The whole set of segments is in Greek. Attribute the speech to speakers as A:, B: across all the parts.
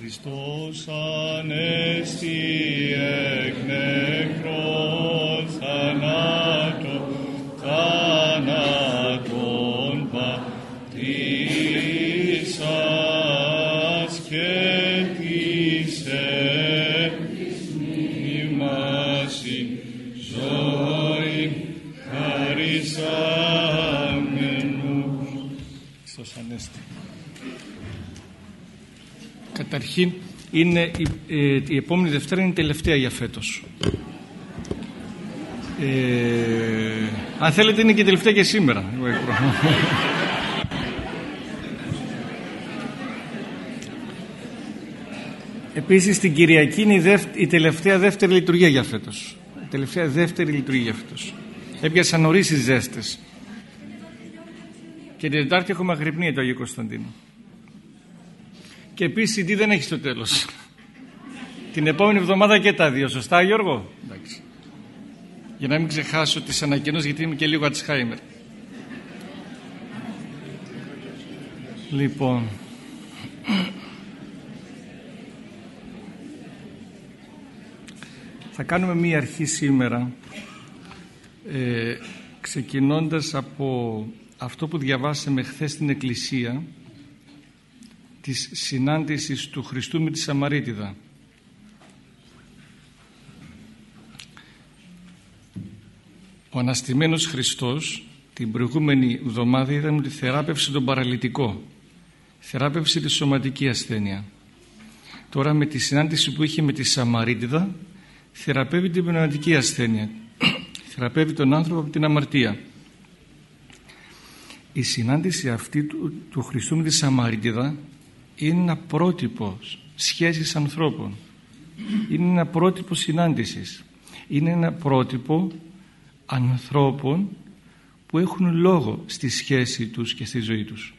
A: Χριστός ανέστη εκ νεκρών Καταρχήν είναι η, ε, η επόμενη Δευτέρα είναι η τελευταία για φέτος. Ε, αν θέλετε είναι και η τελευταία και σήμερα. Επίσης την Κυριακή είναι η, η τελευταία δεύτερη λειτουργία για φέτος. Η τελευταία δεύτερη λειτουργία για φέτος. Έπιασαν νωρίς οι ζέστες. Και την Τετάρτη έχουμε αγρυπνία το Αγίου Κωνσταντίνου. Και επίσης τι δεν έχει στο τέλος. Την επόμενη εβδομάδα και τα δύο. Σωστά Γιώργο; Εντάξει. Για να μην ξεχάσω τις ανακοινώσεις γιατί είμαι και λίγο ατσχάιμερ. Λοιπόν. Θα κάνουμε μία αρχή σήμερα ε, ξεκινώντας από αυτό που διαβάσαμε χθες στην Εκκλησία της συνάντησης του Χριστού με τη Σαμαρίτιδα. Ο αναστημένος Χριστός την προηγούμενη εβδομάδα είδαμε ότι θεράπευσε τον παραλυτικό. Θεράπευσε τη σωματική ασθένεια. Τώρα με τη συνάντηση που είχε με τη Σαμαρίτιδα θεραπεύει την πνευματική ασθένεια. θεραπεύει τον άνθρωπο από την αμαρτία. Η συνάντηση αυτή του, του Χριστού με τη Σαμαρίτιδα είναι ένα πρότυπο σχέσης ανθρώπων. Είναι ένα πρότυπο συνάντησης. Είναι ένα πρότυπο ανθρώπων που έχουν λόγο στη σχέση τους και στη ζωή τους.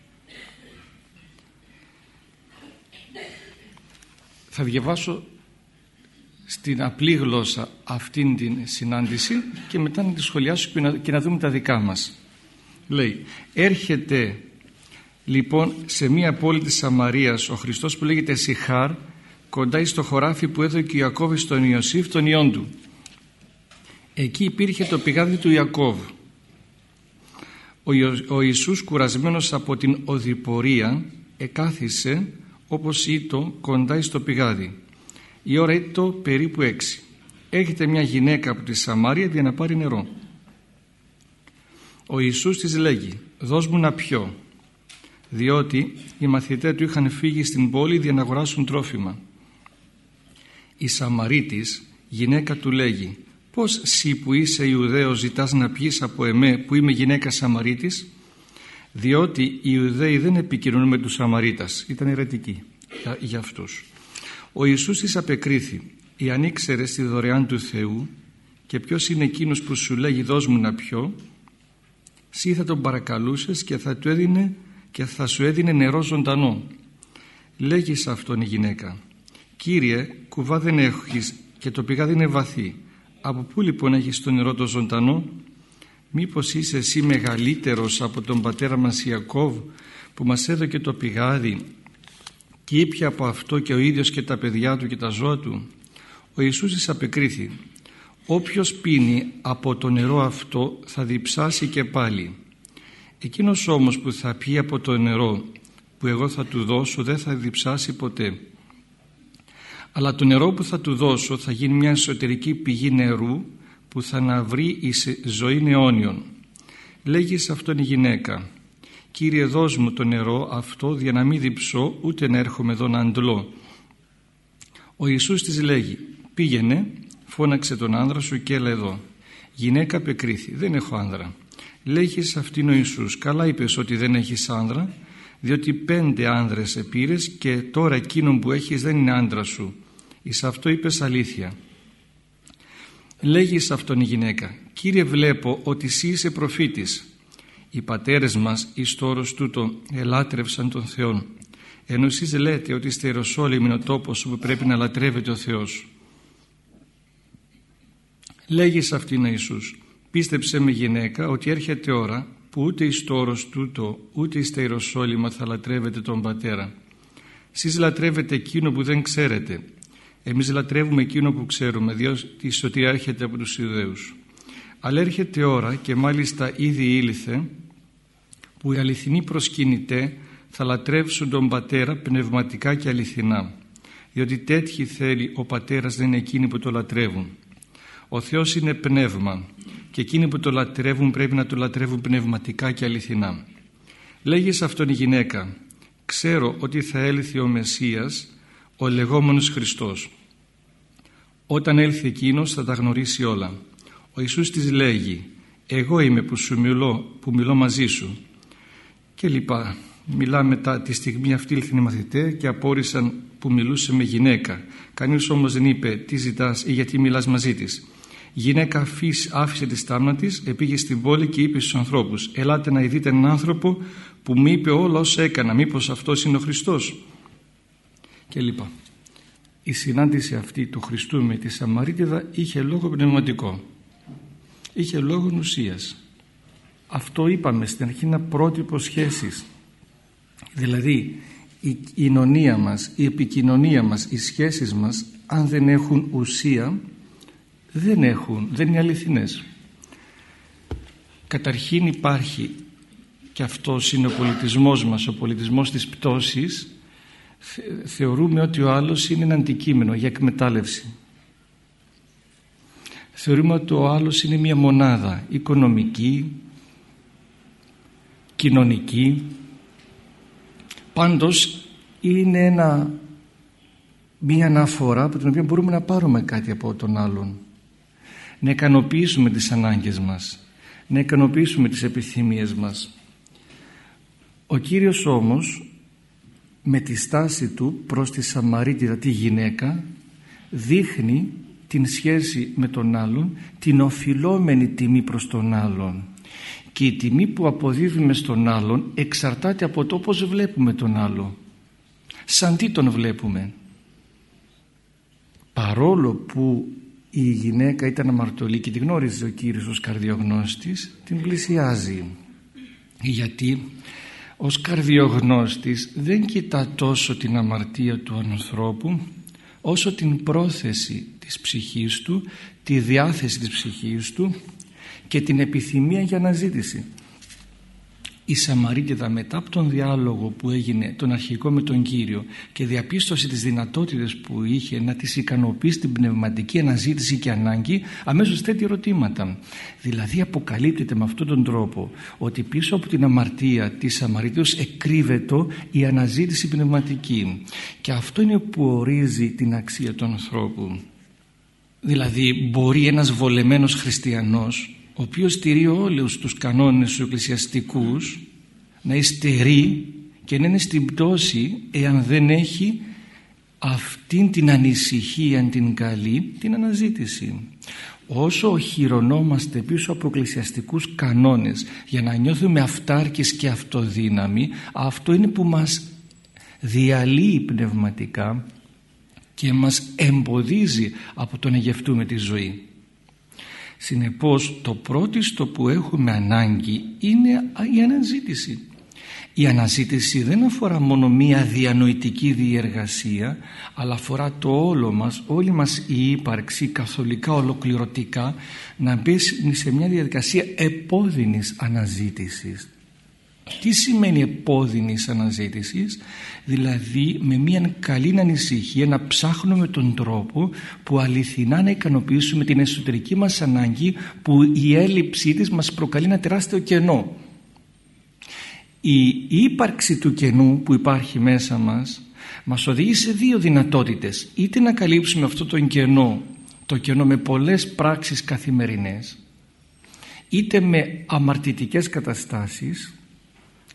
A: Θα διαβάσω στην απλή γλώσσα αυτήν την συνάντηση και μετά να τη σχολιάσω και να, και να δούμε τα δικά μας. Λέει, έρχεται λοιπόν σε μία πόλη της Σαμαρίας ο Χριστός που λέγεται Σιχάρ κοντά στο χωράφι που έδωκε ο Ιακώβ στον Ιωσήφ τον ιόν του. Εκεί υπήρχε το πηγάδι του Ιακώβ. Ο, ο Ιησούς κουρασμένος από την οδηπορία εκάθισε όπως ήτο κοντά στο πηγάδι. Η ώρα ήτο περίπου έξι. Έχετε μια γυναίκα από τη Σαμάρια για να πάρει νερό. Ο Ιησούς της λέγει «Δώσ' μου να πιω» διότι οι μαθητές του είχαν φύγει στην πόλη για να αγοράσουν τρόφιμα. Η Σαμαρίτης γυναίκα του λέγει «Πώς σύ που είσαι Ιουδαίος ζητάς να πιείς από εμέ που είμαι γυναίκα Σαμαρίτης» διότι οι Ιουδαίοι δεν επικοινωνούν με τους Σαμαρίτας ήταν ερετικοί για, για αυτούς ο Ιησούς της απεκρίθη «Εάν ήξερες τη δωρεάν του Θεού και ποιος είναι εκείνος που σου λέγει δώσ' μου να πιω Σύ θα τον παρακαλούσες και θα, του έδινε, και θα σου έδινε νερό ζωντανό. Λέγει σε αυτόν η γυναίκα «Κύριε, κουβά δεν έχεις και το πηγάδι είναι βαθύ. Από πού λοιπόν έχεις το νερό το ζωντανό» Μήπως είσαι εσύ μεγαλύτερος από τον πατέρα μας Ιακώβ που μας έδωκε το πηγάδι και ήπια από αυτό και ο ίδιος και τα παιδιά του και τα ζώα του; Ο Ιησούς της απεκρίθη Όποιος πίνει από το νερό αυτό θα διψάσει και πάλι. Εκείνος όμως που θα πιει από το νερό που εγώ θα του δώσω δεν θα διψάσει ποτέ. Αλλά το νερό που θα του δώσω θα γίνει μια εσωτερική πηγή νερού που θα αναβρεί η ζωή αιώνιων. Λέγει σε αυτόν η γυναίκα «Κύριε δώσ' μου το νερό αυτό για να μην διψώ ούτε να έρχομαι εδώ να αντλώ». Ο Ιησούς της λέγει «Πήγαινε φώναξε τον άνδρα σου και έλα εδώ. Γυναίκα πεκρίθη, δεν έχω άνδρα. Λέγεις σε αυτήν ο Ιησούς, καλά είπες ότι δεν έχεις άνδρα, διότι πέντε άνδρες επήρες και τώρα εκείνον που έχεις δεν είναι άντρα σου. Εις αυτό είπες αλήθεια. Λέγεις σε αυτόν η γυναίκα, Κύριε βλέπω ότι εσύ είσαι προφήτης. Οι πατέρες μας εις το τούτο ελάτρευσαν τον Θεό. Ενώ εσείς λέτε ότι στη Ιεροσόλυμ είναι ο τόπος όπου πρέπει να λατρεύεται ο Θεός. Λέγεις σε αυτήν Ιησούς πίστεψε με γυναίκα ότι έρχεται ώρα που ούτε εις το όρος τούτο ούτε εις τα Ιεροσόλυμα θα λατρεύεται τον Πατέρα Εσείς λατρεύετε εκείνο που δεν ξέρετε. Εμείς λατρεύουμε εκείνο που ξέρουμε, διότι η σωτηρία έρχεται από τους Ιουδαίους. Αλλά έρχεται ώρα και μάλιστα ήδη ήλθε που οι αληθινοί προσκυνητέ θα λατρεύσουν τον Πατέρα πνευματικά και αληθινά διότι τέτοιοι θέλει ο Πατέρας δεν είναι εκείνοι που το λατρεύουν. Ο Θεός είναι πνεύμα και εκείνοι που το λατρεύουν πρέπει να το λατρεύουν πνευματικά και αληθινά. Λέγει σε αυτόν η γυναίκα «Ξέρω ότι θα έλθει ο Μεσσίας, ο λεγόμενος Χριστός. Όταν έλθει εκείνος θα τα γνωρίσει όλα». Ο Ιησούς της λέγει «Εγώ είμαι που σου μιλώ, που μιλώ μαζί σου» και λοιπά. Μιλά μετά τη στιγμή αυτή ήλθαν οι μαθητέ και απόρρισαν που μιλούσε με γυναίκα. Κανείς όμως δεν είπε τι ζητάς ή γιατί μιλάς μαζί της. Η γυναίκα άφησε τη στάμνα της, επήγε στην πόλη και είπε στους ανθρώπους «Ελάτε να δείτε έναν άνθρωπο που μου είπε όλα όσα έκανα, μήπως αυτός είναι ο Χριστός» και λοιπά. Η συνάντηση αυτή του Χριστού με τη Σαμαρίτιδα είχε λόγο πνευματικό. Είχε λόγο ουσίας. Αυτό είπαμε στην αρχή είναι πρότυπο σχέσης. Δηλαδή η κοινωνία μας, η επικοινωνία μας, οι σχέσεις μας αν δεν έχουν ουσία δεν έχουν, δεν είναι αληθινές. Καταρχήν υπάρχει και αυτός είναι ο πολιτισμός μας, ο πολιτισμός της πτώσης θεωρούμε ότι ο άλλος είναι ένα αντικείμενο για εκμετάλλευση. Θεωρούμε ότι ο άλλος είναι μια μονάδα οικονομική, κοινωνική, Πάντως είναι ένα, μία αναφορά από την οποία μπορούμε να πάρουμε κάτι από τον άλλον. Να ικανοποιήσουμε τις ανάγκες μας, να ικανοποιήσουμε τις επιθυμίες μας. Ο Κύριος όμως με τη στάση του προς τη Σαμαρίτιδα τη γυναίκα δείχνει την σχέση με τον άλλον, την οφειλόμενη τιμή προς τον άλλον. Και η τιμή που αποδίδουμε στον άλλον εξαρτάται από το πώς βλέπουμε τον άλλο. Σαν τι τον βλέπουμε; Παρόλο που η γυναίκα ήταν αμαρτωλή και τη γνώριζε ο Κύριος ως καρδιογνώστης την πλησιάζει γιατί ως καρδιογνώστης δεν κοιτά τόσο την αμαρτία του ανθρώπου όσο την πρόθεση της ψυχής του τη διάθεση της ψυχής του και την επιθυμία για αναζήτηση. Η Σαμαρίτιδα μετά από τον διάλογο που έγινε τον αρχικό με τον Κύριο και διαπίστωσε τις δυνατότητες που είχε να τις ικανοποιήσει την πνευματική αναζήτηση και ανάγκη αμέσως θέτει ερωτήματα. Δηλαδή αποκαλύπτεται με αυτόν τον τρόπο ότι πίσω από την αμαρτία της Σαμαρίτιδος εκρύβεται η αναζήτηση πνευματική και αυτό είναι που ορίζει την αξία του ανθρώπου. Δηλαδή μπορεί ένας βολεμένος χριστιανός ο οποίος τηρεί όλους τους κανόνες τους εκκλησιαστικούς να υστερεί και να είναι στην πτώση εάν δεν έχει αυτήν την ανησυχία την καλή την αναζήτηση. Όσο οχυρωνόμαστε πίσω από εκκλησιαστικούς κανόνες για να νιώθουμε αυτάρκης και αυτοδύναμη αυτό είναι που μας διαλύει πνευματικά και μας εμποδίζει από το να γευτούμε τη ζωή Συνεπώς το πρώτο που έχουμε ανάγκη είναι η αναζήτηση. Η αναζήτηση δεν αφορά μόνο μία διανοητική διεργασία αλλά αφορά το όλο μας, όλη μας η ύπαρξη καθολικά ολοκληρωτικά να μπει σε μια διαδικασία επώδυνης αναζήτησης. Τι σημαίνει επώδυνης αναζήτησης; Δηλαδή με μια καλή ανησυχία να ψάχνουμε τον τρόπο που αληθινά να ικανοποιήσουμε την εσωτερική μας ανάγκη που η έλλειψή της μας προκαλεί ένα τεράστιο κενό. Η ύπαρξη του κενού που υπάρχει μέσα μας μας οδηγεί σε δύο δυνατότητες είτε να καλύψουμε αυτό το κενό το κενό με πολλές πράξεις καθημερινές είτε με αμαρτητικές καταστάσεις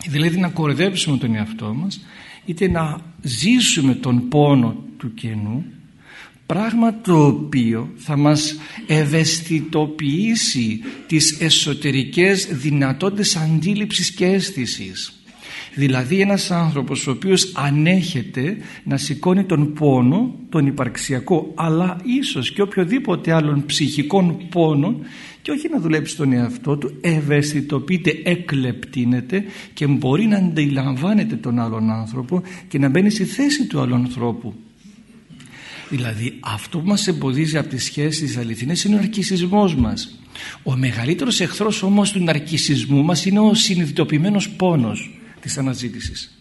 A: δηλαδή να κορδέψουμε τον εαυτό μας είτε να ζήσουμε τον πόνο του κενού πράγμα το οποίο θα μας ευαισθητοποιήσει τις εσωτερικές δυνατότητες αντίληψης και αίσθησης. Δηλαδή ένας άνθρωπος ο οποίος ανέχεται να σηκώνει τον πόνο τον υπαρξιακό αλλά ίσως και οποιοδήποτε άλλον ψυχικών πόνο και όχι να δουλέψει τον εαυτό του ευαισθητοποιείται, εκλεπτύνεται και μπορεί να αντιλαμβάνεται τον άλλον άνθρωπο και να μπαίνει στη θέση του άλλου ανθρώπου. Δηλαδή αυτό που μας εμποδίζει από τις σχέσεις αληθινές είναι ο αρκισισμός μας. Ο μεγαλύτερος εχθρός όμως του ναρκισισμού μας είναι ο συνειδητοποιημένος πόνος της αναζήτησης.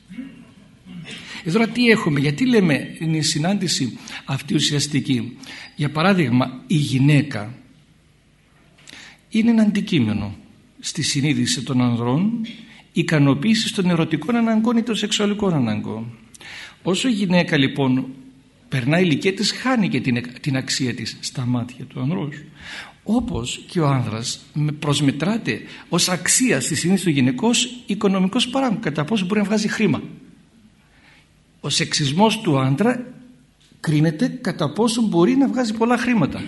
A: Εδώ τι έχουμε, γιατί λέμε είναι η συνάντηση αυτή ουσιαστική. Για παράδειγμα η γυναίκα είναι ένα αντικείμενο στη συνείδηση των ανδρών ικανοποίηση των ερωτικών αναγκών ή των σεξουαλικών αναγκών. Όσο η γυναίκα λοιπόν περνάει ηλικία της χάνει και την, την αξία της στα μάτια του ανδρός. Όπως και ο άνδρας προσμετράται ως αξία στη συνείδηση του γυναικός οικονομικός παράγον κατά πόσο μπορεί να βγάζει χρήμα ο σεξισμός του άντρα κρίνεται κατά πόσο μπορεί να βγάζει πολλά χρήματα.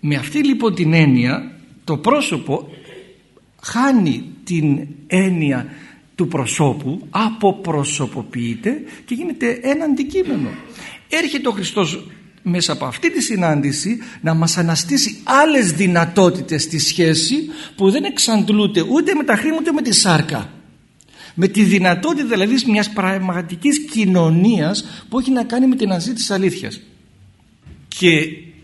A: Με αυτή λοιπόν την έννοια το πρόσωπο χάνει την έννοια του προσώπου, αποπροσωποποιείται και γίνεται ένα αντικείμενο. Έρχεται ο Χριστός μέσα από αυτή τη συνάντηση να μας αναστήσει άλλες δυνατότητες στη σχέση που δεν εξαντλούνται ούτε με τα χρήματα ούτε με τη σάρκα με τη δυνατότητα δηλαδή μιας πραγματικής κοινωνίας που έχει να κάνει με την αναζήτηση της αλήθειας και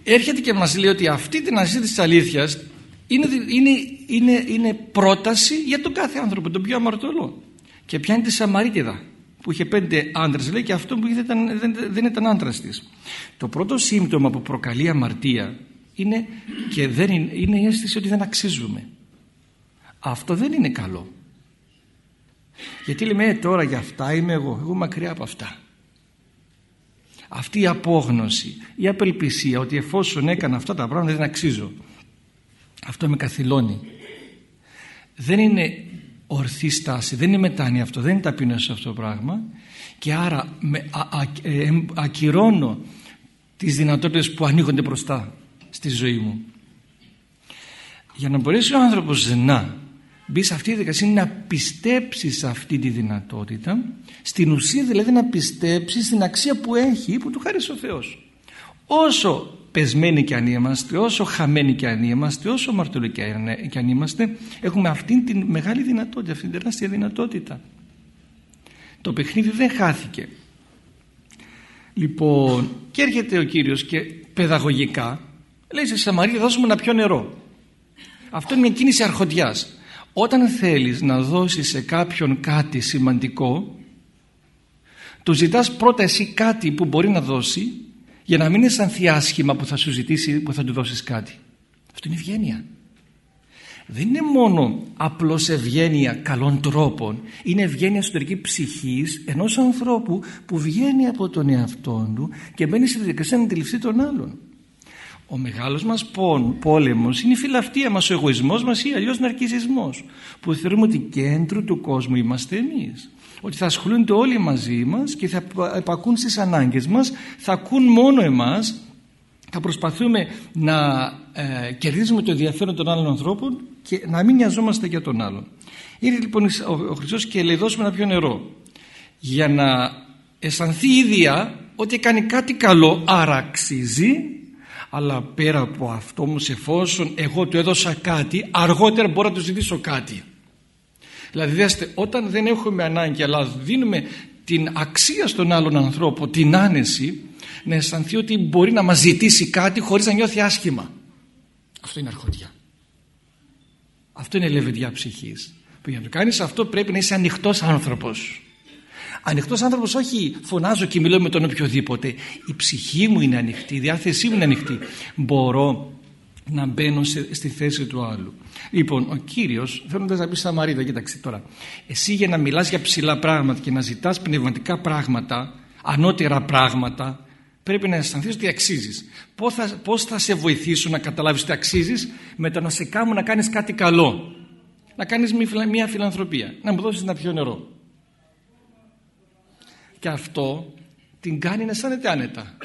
A: έρχεται και μας λέει ότι αυτή την αναζήτηση της αλήθειας είναι, είναι, είναι, είναι πρόταση για τον κάθε άνθρωπο τον πιο αμαρτωλό. Και πιάνει τη Σαμαρίτιδα που είχε πέντε άντρες λέει και αυτό που ήταν, δεν, δεν ήταν άντρας της. Το πρώτο σύμπτωμα που προκαλεί αμαρτία είναι και δεν είναι, είναι η αίσθηση ότι δεν αξίζουμε. Αυτό δεν είναι καλό. Γιατί λέμε «Ε, τώρα για αυτά είμαι εγώ, εγώ μακριά από αυτά. Αυτή η απόγνωση, η απελπισία ότι εφόσον έκανα αυτά τα πράγματα δεν αξίζω. Αυτό με καθυλώνει. Δεν είναι ορθή στάση, δεν είναι μετάνοια αυτό, δεν είναι ταπεινός αυτό το πράγμα και άρα με, ε, ακυρώνω τις δυνατότητες που ανοίγονται μπροστά στη ζωή μου. Για να μπορέσει ο άνθρωπος να μπει σε αυτή τη δικασία είναι να πιστέψεις σε αυτή τη δυνατότητα. Στην ουσία δηλαδή να πιστέψεις στην αξία που έχει που του χάρισε ο Θεός. Όσο πεσμένοι και αν είμαστε όσο χαμένοι και αν είμαστε όσο μαρτωλοί και αν είμαστε έχουμε αυτή τη μεγάλη δυνατότητα αυτή την τεράστια δυνατότητα. Το παιχνίδι δεν χάθηκε. Λοιπόν και έρχεται ο Κύριος και παιδαγωγικά λέει σε Σαμαρία δώσουμε να πιω νερό. Αυτό είναι μια κίνηση αρχοντιάς όταν θέλεις να δώσεις σε κάποιον κάτι σημαντικό του ζητάς πρώτα εσύ κάτι που μπορεί να δώσει για να μην αισθανθεί άσχημα που θα σου ζητήσει που θα του δώσεις κάτι. Αυτό είναι ευγένεια. Δεν είναι μόνο απλώς ευγένεια καλών τρόπων. Είναι ευγένεια εσωτερική ψυχής ενός ανθρώπου που βγαίνει από τον εαυτό του και μπαίνει στη διαδικασία να αντιληφθεί τον άλλον. Ο μεγάλος μας πόλεμος είναι η φιλαυτία μας, ο εγωισμός μας ή αλλιώς ναρκισισμός που θεωρούμε ότι κέντρο του κόσμου είμαστε εμείς. Ότι θα ασχολούνται όλοι μαζί μας και θα επακούν στις ανάγκες μας, θα ακούν μόνο εμάς, θα προσπαθούμε να ε, κερδίζουμε το ενδιαφέρον των άλλων ανθρώπων και να μην νοιαζόμαστε για τον άλλον. Ήρθε λοιπόν ο, ο Χριστός και λέει δώσουμε να πιω νερό για να αισθανθεί η ίδια ότι κάνει κάτι καλό άρα αξίζει αλλά πέρα από αυτό όμως εφόσον εγώ του έδωσα κάτι αργότερα μπορώ να του ζητήσω κάτι. Δηλαδή δέστε όταν δεν έχουμε ανάγκη αλλά δίνουμε την αξία στον άλλον ανθρώπο την άνεση να αισθανθεί ότι μπορεί να μας ζητήσει κάτι χωρίς να νιώθει άσχημα. Αυτό είναι αρχοντιά. Αυτό είναι λεβεντιά ψυχής. Που για να το κάνεις αυτό πρέπει να είσαι ανοιχτός άνθρωπος Ανοιχτός άνθρωπος, όχι φωνάζω και μιλώ με τον οποιοδήποτε. Η ψυχή μου είναι ανοιχτή, η διάθεσή μου είναι ανοιχτή. Μπορώ να μπαίνω στη θέση του άλλου. Λοιπόν, ο κύριος, θέλοντα να πει στα Μαρίδα, κοίταξε τώρα. Εσύ για να μιλάς για ψηλά πράγματα και να ζητάς πνευματικά πράγματα, ανώτερα πράγματα, πρέπει να αισθανθείς ότι αξίζεις. Πώς θα, θα σε βοηθήσω να καταλάβεις ότι αξίζεις; Με το να σε κάνω να κάνεις κάτι καλό. Να κάνεις μια φιλανθρωπία. Να μου δώσεις να πιω νερό και αυτό την κάνει να αισθάνεται άνετα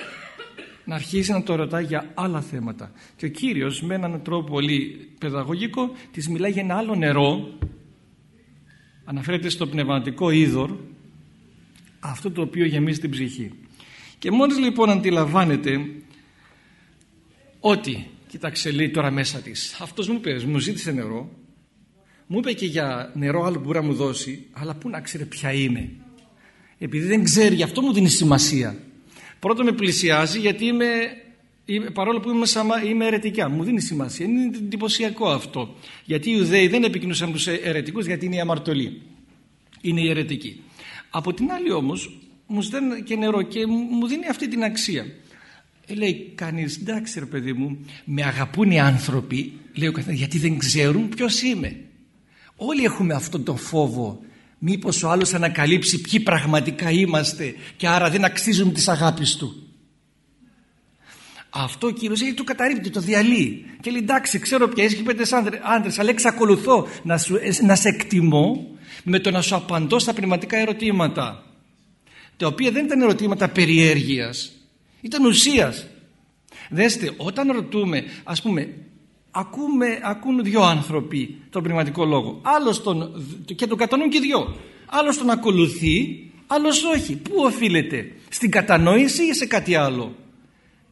A: να αρχίσει να το ρωτάει για άλλα θέματα και ο Κύριος με έναν τρόπο πολύ παιδαγωγικό της μιλάει για ένα άλλο νερό αναφέρεται στο πνευματικό είδωρ αυτό το οποίο γεμίζει την ψυχή και μόλις λοιπόν αντιλαμβάνεται ότι Κοίταξε λέει τώρα μέσα της. Αυτός μου είπε, μου ζήτησε νερό. Μου είπε και για νερό άλλο που μπορεί να μου δώσει. Αλλά πού να ξέρει ποια είναι. Επειδή δεν ξέρει, γι' αυτό μου δίνει σημασία. Πρώτο με πλησιάζει γιατί είμαι, παρόλο που είμαι, σαμα, είμαι αιρετικά. Μου δίνει σημασία. Είναι εντυπωσιακό αυτό. Γιατί οι Ιουδαίοι δεν επικοινούσαν τους αιρετικούς γιατί είναι η αμαρτωλή. Είναι η αιρετική. Από την άλλη όμως μου στέλνει και νερό και μου δίνει αυτή την αξία. Ε, λέει κανείς εντάξει ρε παιδί μου με αγαπούν οι άνθρωποι λέει ο καθένας γιατί δεν ξέρουν ποιος είμαι. Όλοι έχουμε αυτόν τον φόβο μήπως ο άλλος ανακαλύψει ποιοι πραγματικά είμαστε και άρα δεν αξίζουν τις αγάπης του. Αυτό ο Κύριος έχει το καταρρύπτει, το διαλύει και λέει εντάξει ξέρω πια είσαι πέντε άντρες αλλά εξακολουθώ να, σου, να σε εκτιμώ με το να σου απαντώ στα πνευματικά ερωτήματα τα οποία δεν ήταν ερωτήματα περιέργειας ήταν ουσίας δέστε όταν ρωτούμε ας πούμε ακούμε, ακούν δυο άνθρωποι τον πνευματικό λόγο. Άλλος τον, και τον κατανοούν και δυο. Άλλος τον ακολουθεί άλλος όχι. Πού οφείλεται; Στην κατανόηση ή σε κάτι άλλο;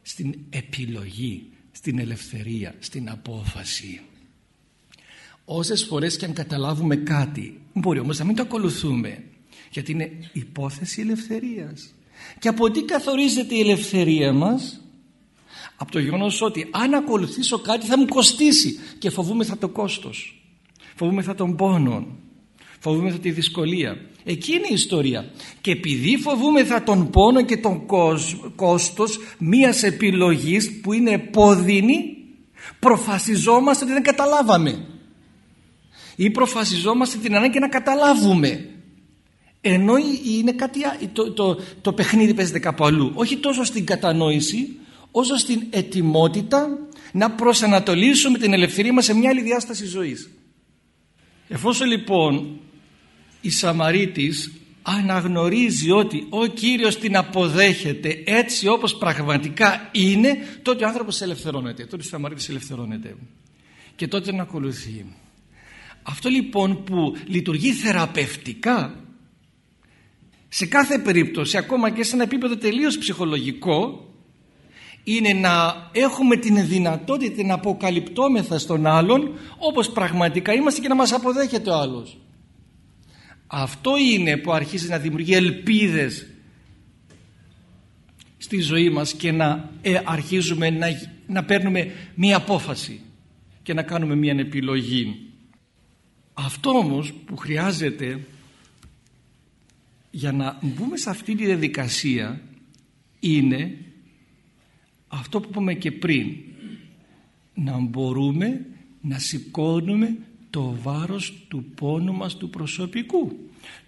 A: Στην επιλογή στην ελευθερία στην απόφαση. Όσες φορές και αν καταλάβουμε κάτι μπορεί όμως να μην το ακολουθούμε γιατί είναι υπόθεση ελευθερίας. Και από τι καθορίζεται η ελευθερία μας από το γεγονός ότι αν ακολουθήσω κάτι θα μου κοστίσει και φοβούμαι θα το κόστος. Φοβούμαι θα τον πόνο φοβούμαι θα τη δυσκολία. Εκεί είναι η ιστορία. Και επειδή φοβούμαι θα τον πόνο και τον κόστος μίας επιλογής που είναι πόδινη προφασιζόμαστε ότι δεν καταλάβαμε. Ή προφασιζόμαστε την ανάγκη να καταλάβουμε. Ενώ είναι κάτι, το, το, το παιχνίδι παίζεται κάπου αλλού. Όχι τόσο στην κατανόηση όσο στην ετοιμότητα να προσανατολίσουμε την ελευθερία μας σε μια άλλη διάσταση ζωής. Εφόσον λοιπόν η Σαμαρίτης αναγνωρίζει ότι ο Κύριος την αποδέχεται έτσι όπως πραγματικά είναι τότε ο άνθρωπος ελευθερώνεται τότε η Σαμαρίτης ελευθερώνεται. Και τότε να ακολουθεί. Αυτό λοιπόν που λειτουργεί θεραπευτικά σε κάθε περίπτωση ακόμα και σε ένα επίπεδο τελείως ψυχολογικό είναι να έχουμε την δυνατότητα να αποκαλυπτόμεθα στον άλλον όπως πραγματικά είμαστε και να μας αποδέχεται ο άλλος. Αυτό είναι που αρχίζει να δημιουργεί ελπίδες στη ζωή μας και να ε, αρχίζουμε να, να παίρνουμε μία απόφαση και να κάνουμε μία επιλογή. Αυτό όμως που χρειάζεται για να μπούμε σε αυτή τη διαδικασία είναι αυτό που είπαμε και πριν να μπορούμε να σηκώνουμε το βάρος του πόνου μας του προσωπικού.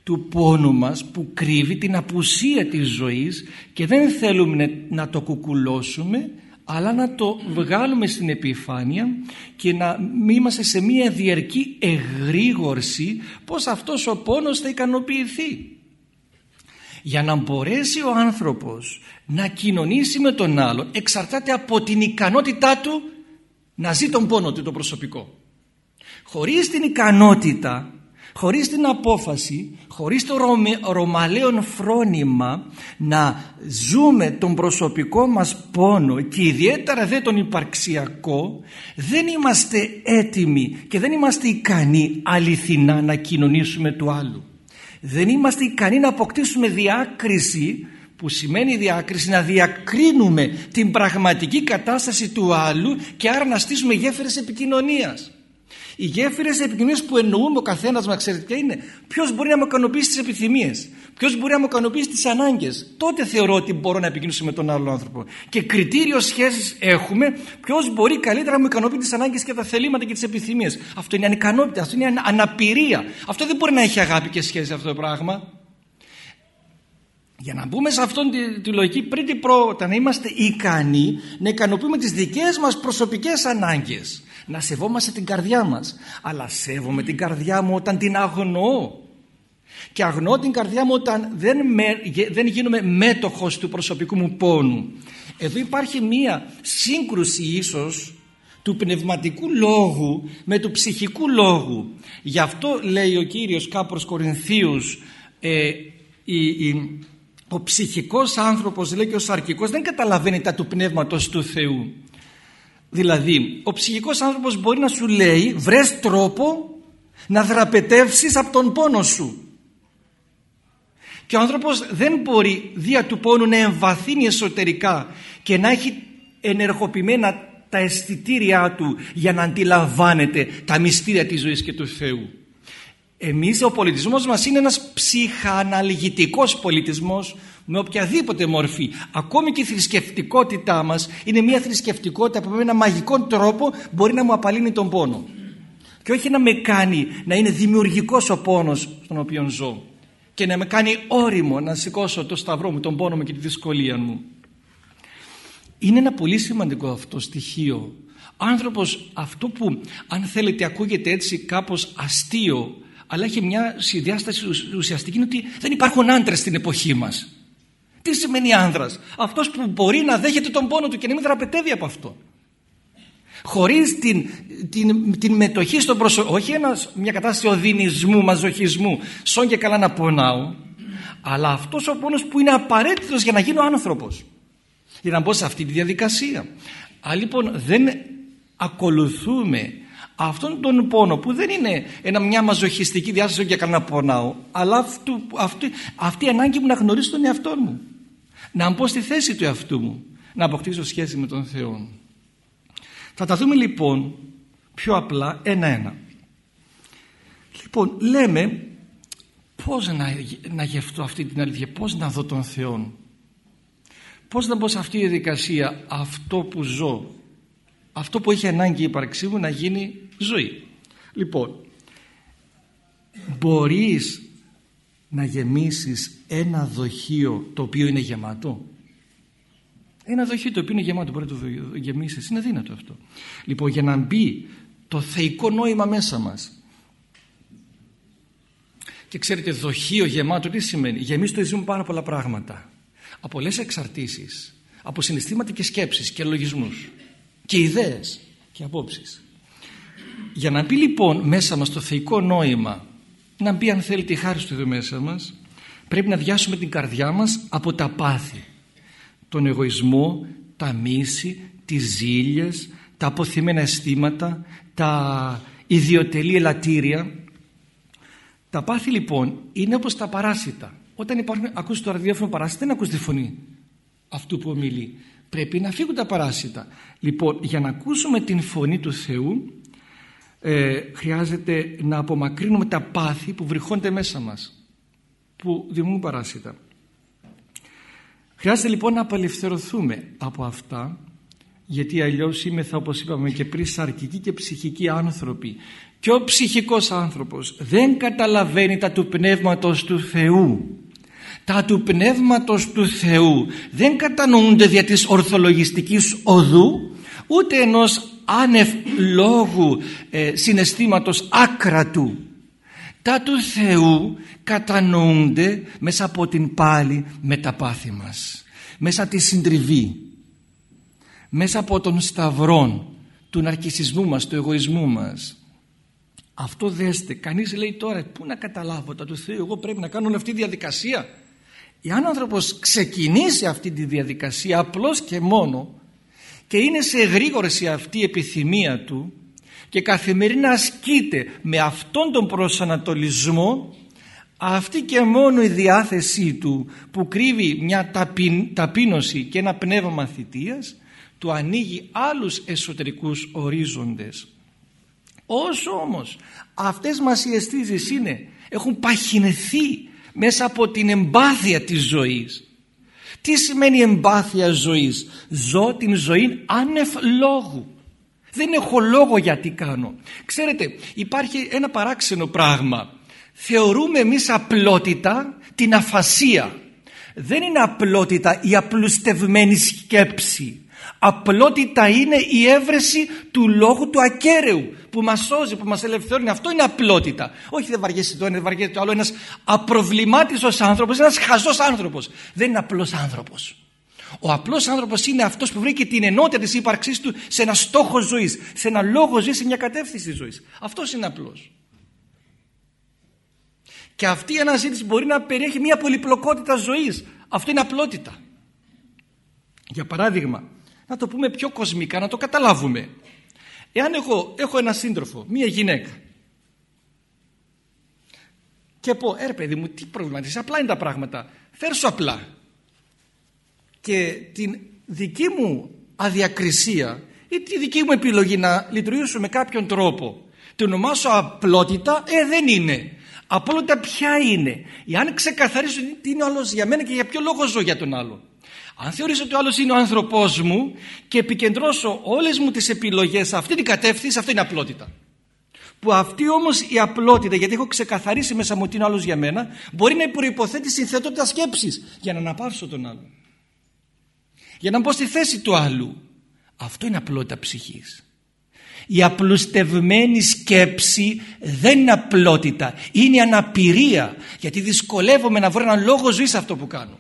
A: Του πόνου μας που κρύβει την απουσία της ζωής και δεν θέλουμε να το κουκουλώσουμε αλλά να το βγάλουμε στην επιφάνεια και να μην είμαστε σε μια διαρκή εγρήγορση πως αυτός ο πόνος θα ικανοποιηθεί για να μπορέσει ο άνθρωπος να κοινωνήσει με τον άλλον εξαρτάται από την ικανότητά του να ζει τον πόνο του το προσωπικό. Χωρίς την ικανότητα χωρίς την απόφαση χωρίς το ρωμαλαίον φρόνημα να ζούμε τον προσωπικό μας πόνο και ιδιαίτερα δεν τον υπαρξιακό δεν είμαστε έτοιμοι και δεν είμαστε ικανοί αληθινά να κοινωνήσουμε του άλλου δεν είμαστε ικανοί να αποκτήσουμε διάκριση που σημαίνει διάκριση να διακρίνουμε την πραγματική κατάσταση του άλλου και άρα να στήσουμε γέφυρες επικοινωνίας. Οι γέφυρες επικοινωνίας που εννοούμε ο καθένας μας ξέρετε ποια είναι; Ποιος μπορεί να μου ικανοποιήσει τις επιθυμίες; Ποιος μπορεί να μου ικανοποιήσει τις ανάγκες; Τότε θεωρώ ότι μπορώ να επικοινωνήσω με τον άλλο άνθρωπο. Και κριτήριο σχέσης έχουμε ποιος μπορεί καλύτερα να μου ικανοποιήσει τις ανάγκες και τα θελήματα και τις επιθυμίες. Αυτό είναι ανικανότητα, αυτό είναι αναπηρία. Αυτό δεν μπορεί να έχει αγάπη και σχέση αυτό το πράγμα. Για να μπούμε σε αυτόν τη, τη λογική πριν πρώτα να είμαστε ικανοί να ικανοποιούμε τις δικές μας προσωπικές ανάγκες. Να σεβόμαστε την καρδιά μας. Αλλά σέβομαι την καρδιά μου όταν την αγνοώ. Και αγνοώ την καρδιά μου όταν δεν, με, δεν γίνομαι μέτοχος του προσωπικού μου πόνου. Εδώ υπάρχει μία σύγκρουση ίσως του πνευματικού λόγου με του ψυχικού λόγου. Γι' αυτό λέει ο Κύριος κάπως Κορινθίους ε, η ο ψυχικός άνθρωπος λέει και ο σαρκικός δεν καταλαβαίνει τα του πνεύματος του Θεού Δηλαδή, ο ψυχικός άνθρωπος μπορεί να σου λέει βρες τρόπο να δραπετεύσεις από τον πόνο σου. Και ο άνθρωπος δεν μπορεί δια του πόνου να εμβαθύνει εσωτερικά και να έχει ενεργοποιημένα τα αισθητήριά του για να αντιλαμβάνεται τα μυστήρια της ζωής και του Θεού. Εμείς ο πολιτισμός μας είναι ένας ψυχαναλγητικός πολιτισμός με οποιαδήποτε μορφή. Ακόμη και η θρησκευτικότητά μας είναι μια θρησκευτικότητα που με ένα μαγικό τρόπο μπορεί να μου απαλύνει τον πόνο. Και όχι να με κάνει να είναι δημιουργικός ο πόνος στον οποίο ζω και να με κάνει όριμο να σηκώσω το σταυρό μου, τον πόνο μου και τη δυσκολία μου. Είναι ένα πολύ σημαντικό αυτό στοιχείο. Άνθρωπος αυτό που αν θέλετε ακούγεται έτσι κάπως αστείο αλλά έχει μια διάσταση ουσιαστική είναι ότι δεν υπάρχουν άντρες στην εποχή μας. Τι σημαίνει άνδρας; Αυτός που μπορεί να δέχεται τον πόνο του και να μην δραπετεύει από αυτό. Χωρίς την, την, την μετοχή στον προσωπικό, όχι ένας, μια κατάσταση οδυνισμού, μαζοχισμού, σόν και καλά να πονάω, αλλά αυτός ο πόνος που είναι απαραίτητος για να γίνω άνθρωπος. Για να μπω σε αυτή τη διαδικασία. Αν λοιπόν δεν ακολουθούμε αυτόν τον πόνο που δεν είναι ένα, μια μαζοχιστική διάσταση για να πονάω αλλά αυτού, αυτή, αυτή η ανάγκη μου να γνωρίσω τον εαυτό μου να μπω στη θέση του εαυτού μου να αποκτήσω σχέση με τον Θεό θα τα δούμε λοιπόν πιο απλά ένα-ένα λοιπόν λέμε πως να, να γευτώ αυτή την αλήθεια πως να δω τον Θεό πως να μπω σε αυτή τη διαδικασία αυτό που ζω αυτό που έχει ανάγκη η ύπαρξή μου να γίνει ζωή. Λοιπόν, μπορείς να γεμίσεις ένα δοχείο το οποίο είναι γεμάτο; Ένα δοχείο το οποίο είναι γεμάτο μπορεί να το γεμίσεις. Είναι δύνατο αυτό. Λοιπόν, για να μπει το θεϊκό νόημα μέσα μας. Και ξέρετε, δοχείο γεμάτο τι σημαίνει; Γεμίσει το ζωή πάρα πολλά πράγματα. Από πολλές εξαρτήσεις. Από συναισθήματα και σκέψεις και λογισμούς. Και ιδέες και απόψεις. Για να μπει λοιπόν μέσα μας το θεϊκό νόημα, να μπει αν θέλει τη χάρη του εδώ μέσα μας, πρέπει να διάσουμε την καρδιά μας από τα πάθη. Τον εγωισμό, τα μίση, τις ζήλιες, τα αποθυμένα αισθήματα, τα ιδιωτελή ελαττήρια. Τα πάθη λοιπόν είναι όπως τα παράσιτα. Όταν υπάρχουν, ακούς το ραδιόφωνο παράσιτα δεν ακούς τη φωνή αυτού που ομιλεί. Πρέπει να φύγουν τα παράσιτα. Λοιπόν, για να ακούσουμε την φωνή του Θεού ε, χρειάζεται να απομακρύνουμε τα πάθη που βριχόνται μέσα μας που δημιουργούν παράσιτα χρειάζεται λοιπόν να απελευθερωθούμε από αυτά γιατί αλλιώς θα όπως είπαμε και πριν σαρκικοί και ψυχικοί άνθρωποι. Και ο ψυχικός άνθρωπος δεν καταλαβαίνει τα του Πνεύματος του Θεού. Τα του Πνεύματος του Θεού δεν κατανοούνται δια της ορθολογιστικής οδού ούτε ενός άνευ λόγου ε, συναισθήματος άκρατου τα του Θεού κατανοούνται μέσα από την πάλη μεταπάθη μας. Μέσα τη συντριβή. Μέσα από τον σταυρόν του ναρκισισμού μας, του εγωισμού μας. Αυτό δέστε κανείς λέει τώρα πού να καταλάβω τα του Θεού εγώ πρέπει να κάνω όλη αυτή τη διαδικασία εάν ο άνθρωπος ξεκινήσει αυτή τη διαδικασία απλώς και μόνο και είναι σε εγρήγορση αυτή η επιθυμία του και καθημερινά ασκείται με αυτόν τον προσανατολισμό αυτή και μόνο η διάθεσή του που κρύβει μια ταπείνωση και ένα πνεύμα θητείας του ανοίγει άλλους εσωτερικούς ορίζοντες. Όσο όμως αυτές μας οι αισθήσεις είναι, έχουν παχυνεθεί μέσα από την εμπάθεια της ζωής τι σημαίνει εμπάθεια ζωής; Ζω την ζωή άνευ λόγου. Δεν έχω λόγο γιατί κάνω. Ξέρετε υπάρχει ένα παράξενο πράγμα. Θεωρούμε εμείς απλότητα την αφασία. Δεν είναι απλότητα η απλουστευμένη σκέψη. Απλότητα είναι η έβρεση του λόγου του ακέραίου που μας σώζει, που μας ελευθερώνει. Αυτό είναι απλότητα. Όχι δεν βαριέσαι το ένα, δεν βαριέσαι το άλλο. Ένας απροβλημάτισος άνθρωπος, ένας χαζός άνθρωπος. Δεν είναι απλός άνθρωπος. Ο απλός άνθρωπος είναι αυτός που βρήκε την ενότητα της ύπαρξής του σε ένα στόχο ζωής, σε ένα λόγο ζωής, σε μια κατεύθυνση ζωής. Αυτός είναι απλός. Και αυτή η αναζήτηση μπορεί να περιέχει μια πολυπλοκότητα ζωής. Αυτό είναι απλότητα. Για παράδειγμα, Να το πούμε πιο κοσμικά, να το καταλάβουμε. Εάν εγώ έχω ένα σύντροφο, μία γυναίκα και πω, ε παιδί μου, τι πρόβλημα απλά είναι τα πράγματα, φέρσω απλά και την δική μου αδιακρισία ή τη δική μου επιλογή να λειτουργήσω με κάποιον τρόπο το ονομάσω απλότητα, ε δεν είναι. Απλότητα ποια είναι; Εάν ξεκαθαρίσω τι είναι ο άλλος για μένα και για ποιο λόγο ζω για τον άλλο. Αν θεωρήσω ότι ο άλλος είναι ο άνθρωπός μου και επικεντρώσω όλες μου τις επιλογές σε αυτή την κατεύθυνση, αυτό είναι απλότητα. Που αυτή όμως η απλότητα, γιατί έχω ξεκαθαρίσει μέσα μου ότι είναι ο άλλος για μένα, μπορεί να προϋποθέτει συνθετότητα σκέψης για να αναπαύσω τον άλλο. Για να μπω στη θέση του άλλου. Αυτό είναι απλότητα ψυχής. Η απλουστευμένη σκέψη δεν είναι απλότητα, είναι αναπηρία γιατί δυσκολεύομαι να βρω έναν λόγο ζωής αυτό που κάνω.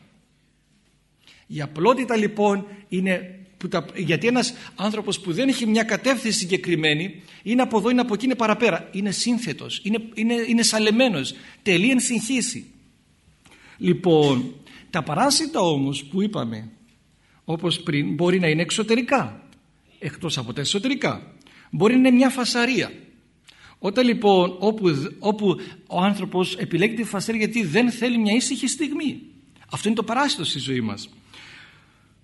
A: Η απλότητα λοιπόν είναι που τα, γιατί ένας άνθρωπος που δεν έχει μια κατεύθυνση συγκεκριμένη είναι από εδώ είναι από εκεί είναι παραπέρα είναι σύνθετος, είναι, είναι, είναι σαλεμένος τελεί εν συγχύσει λοιπόν τα παράσιτα όμως που είπαμε όπως πριν μπορεί να είναι εξωτερικά εκτός από τα εσωτερικά. Μπορεί να είναι μια φασαρία. Όταν λοιπόν όπου, όπου ο άνθρωπος επιλέγει τη φασαρία γιατί δεν θέλει μια ήσυχη στιγμή. Αυτό είναι το παράσιτο στη ζωή μας.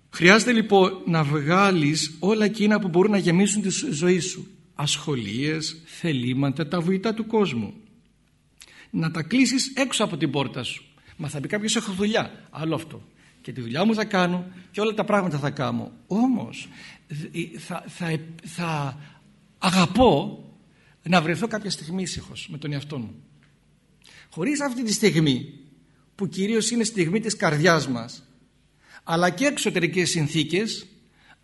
A: Χρειάζεται λοιπόν να βγάλεις όλα εκείνα που μπορούν να γεμίσουν τη ζωή σου. Ασχολίες, θελήματα, τα βουητά του κόσμου. Να τα κλείσεις έξω από την πόρτα σου. Μα θα πει κάποιος έχω δουλειά άλλο αυτό και τη δουλειά μου θα κάνω και όλα τα πράγματα θα κάνω όμως θα, θα, θα αγαπώ να βρεθώ κάποια στιγμή ήσυχος με τον εαυτό μου. Χωρίς αυτή τη στιγμή που κυρίως είναι στιγμή της καρδιάς μας αλλά και εξωτερικές συνθήκες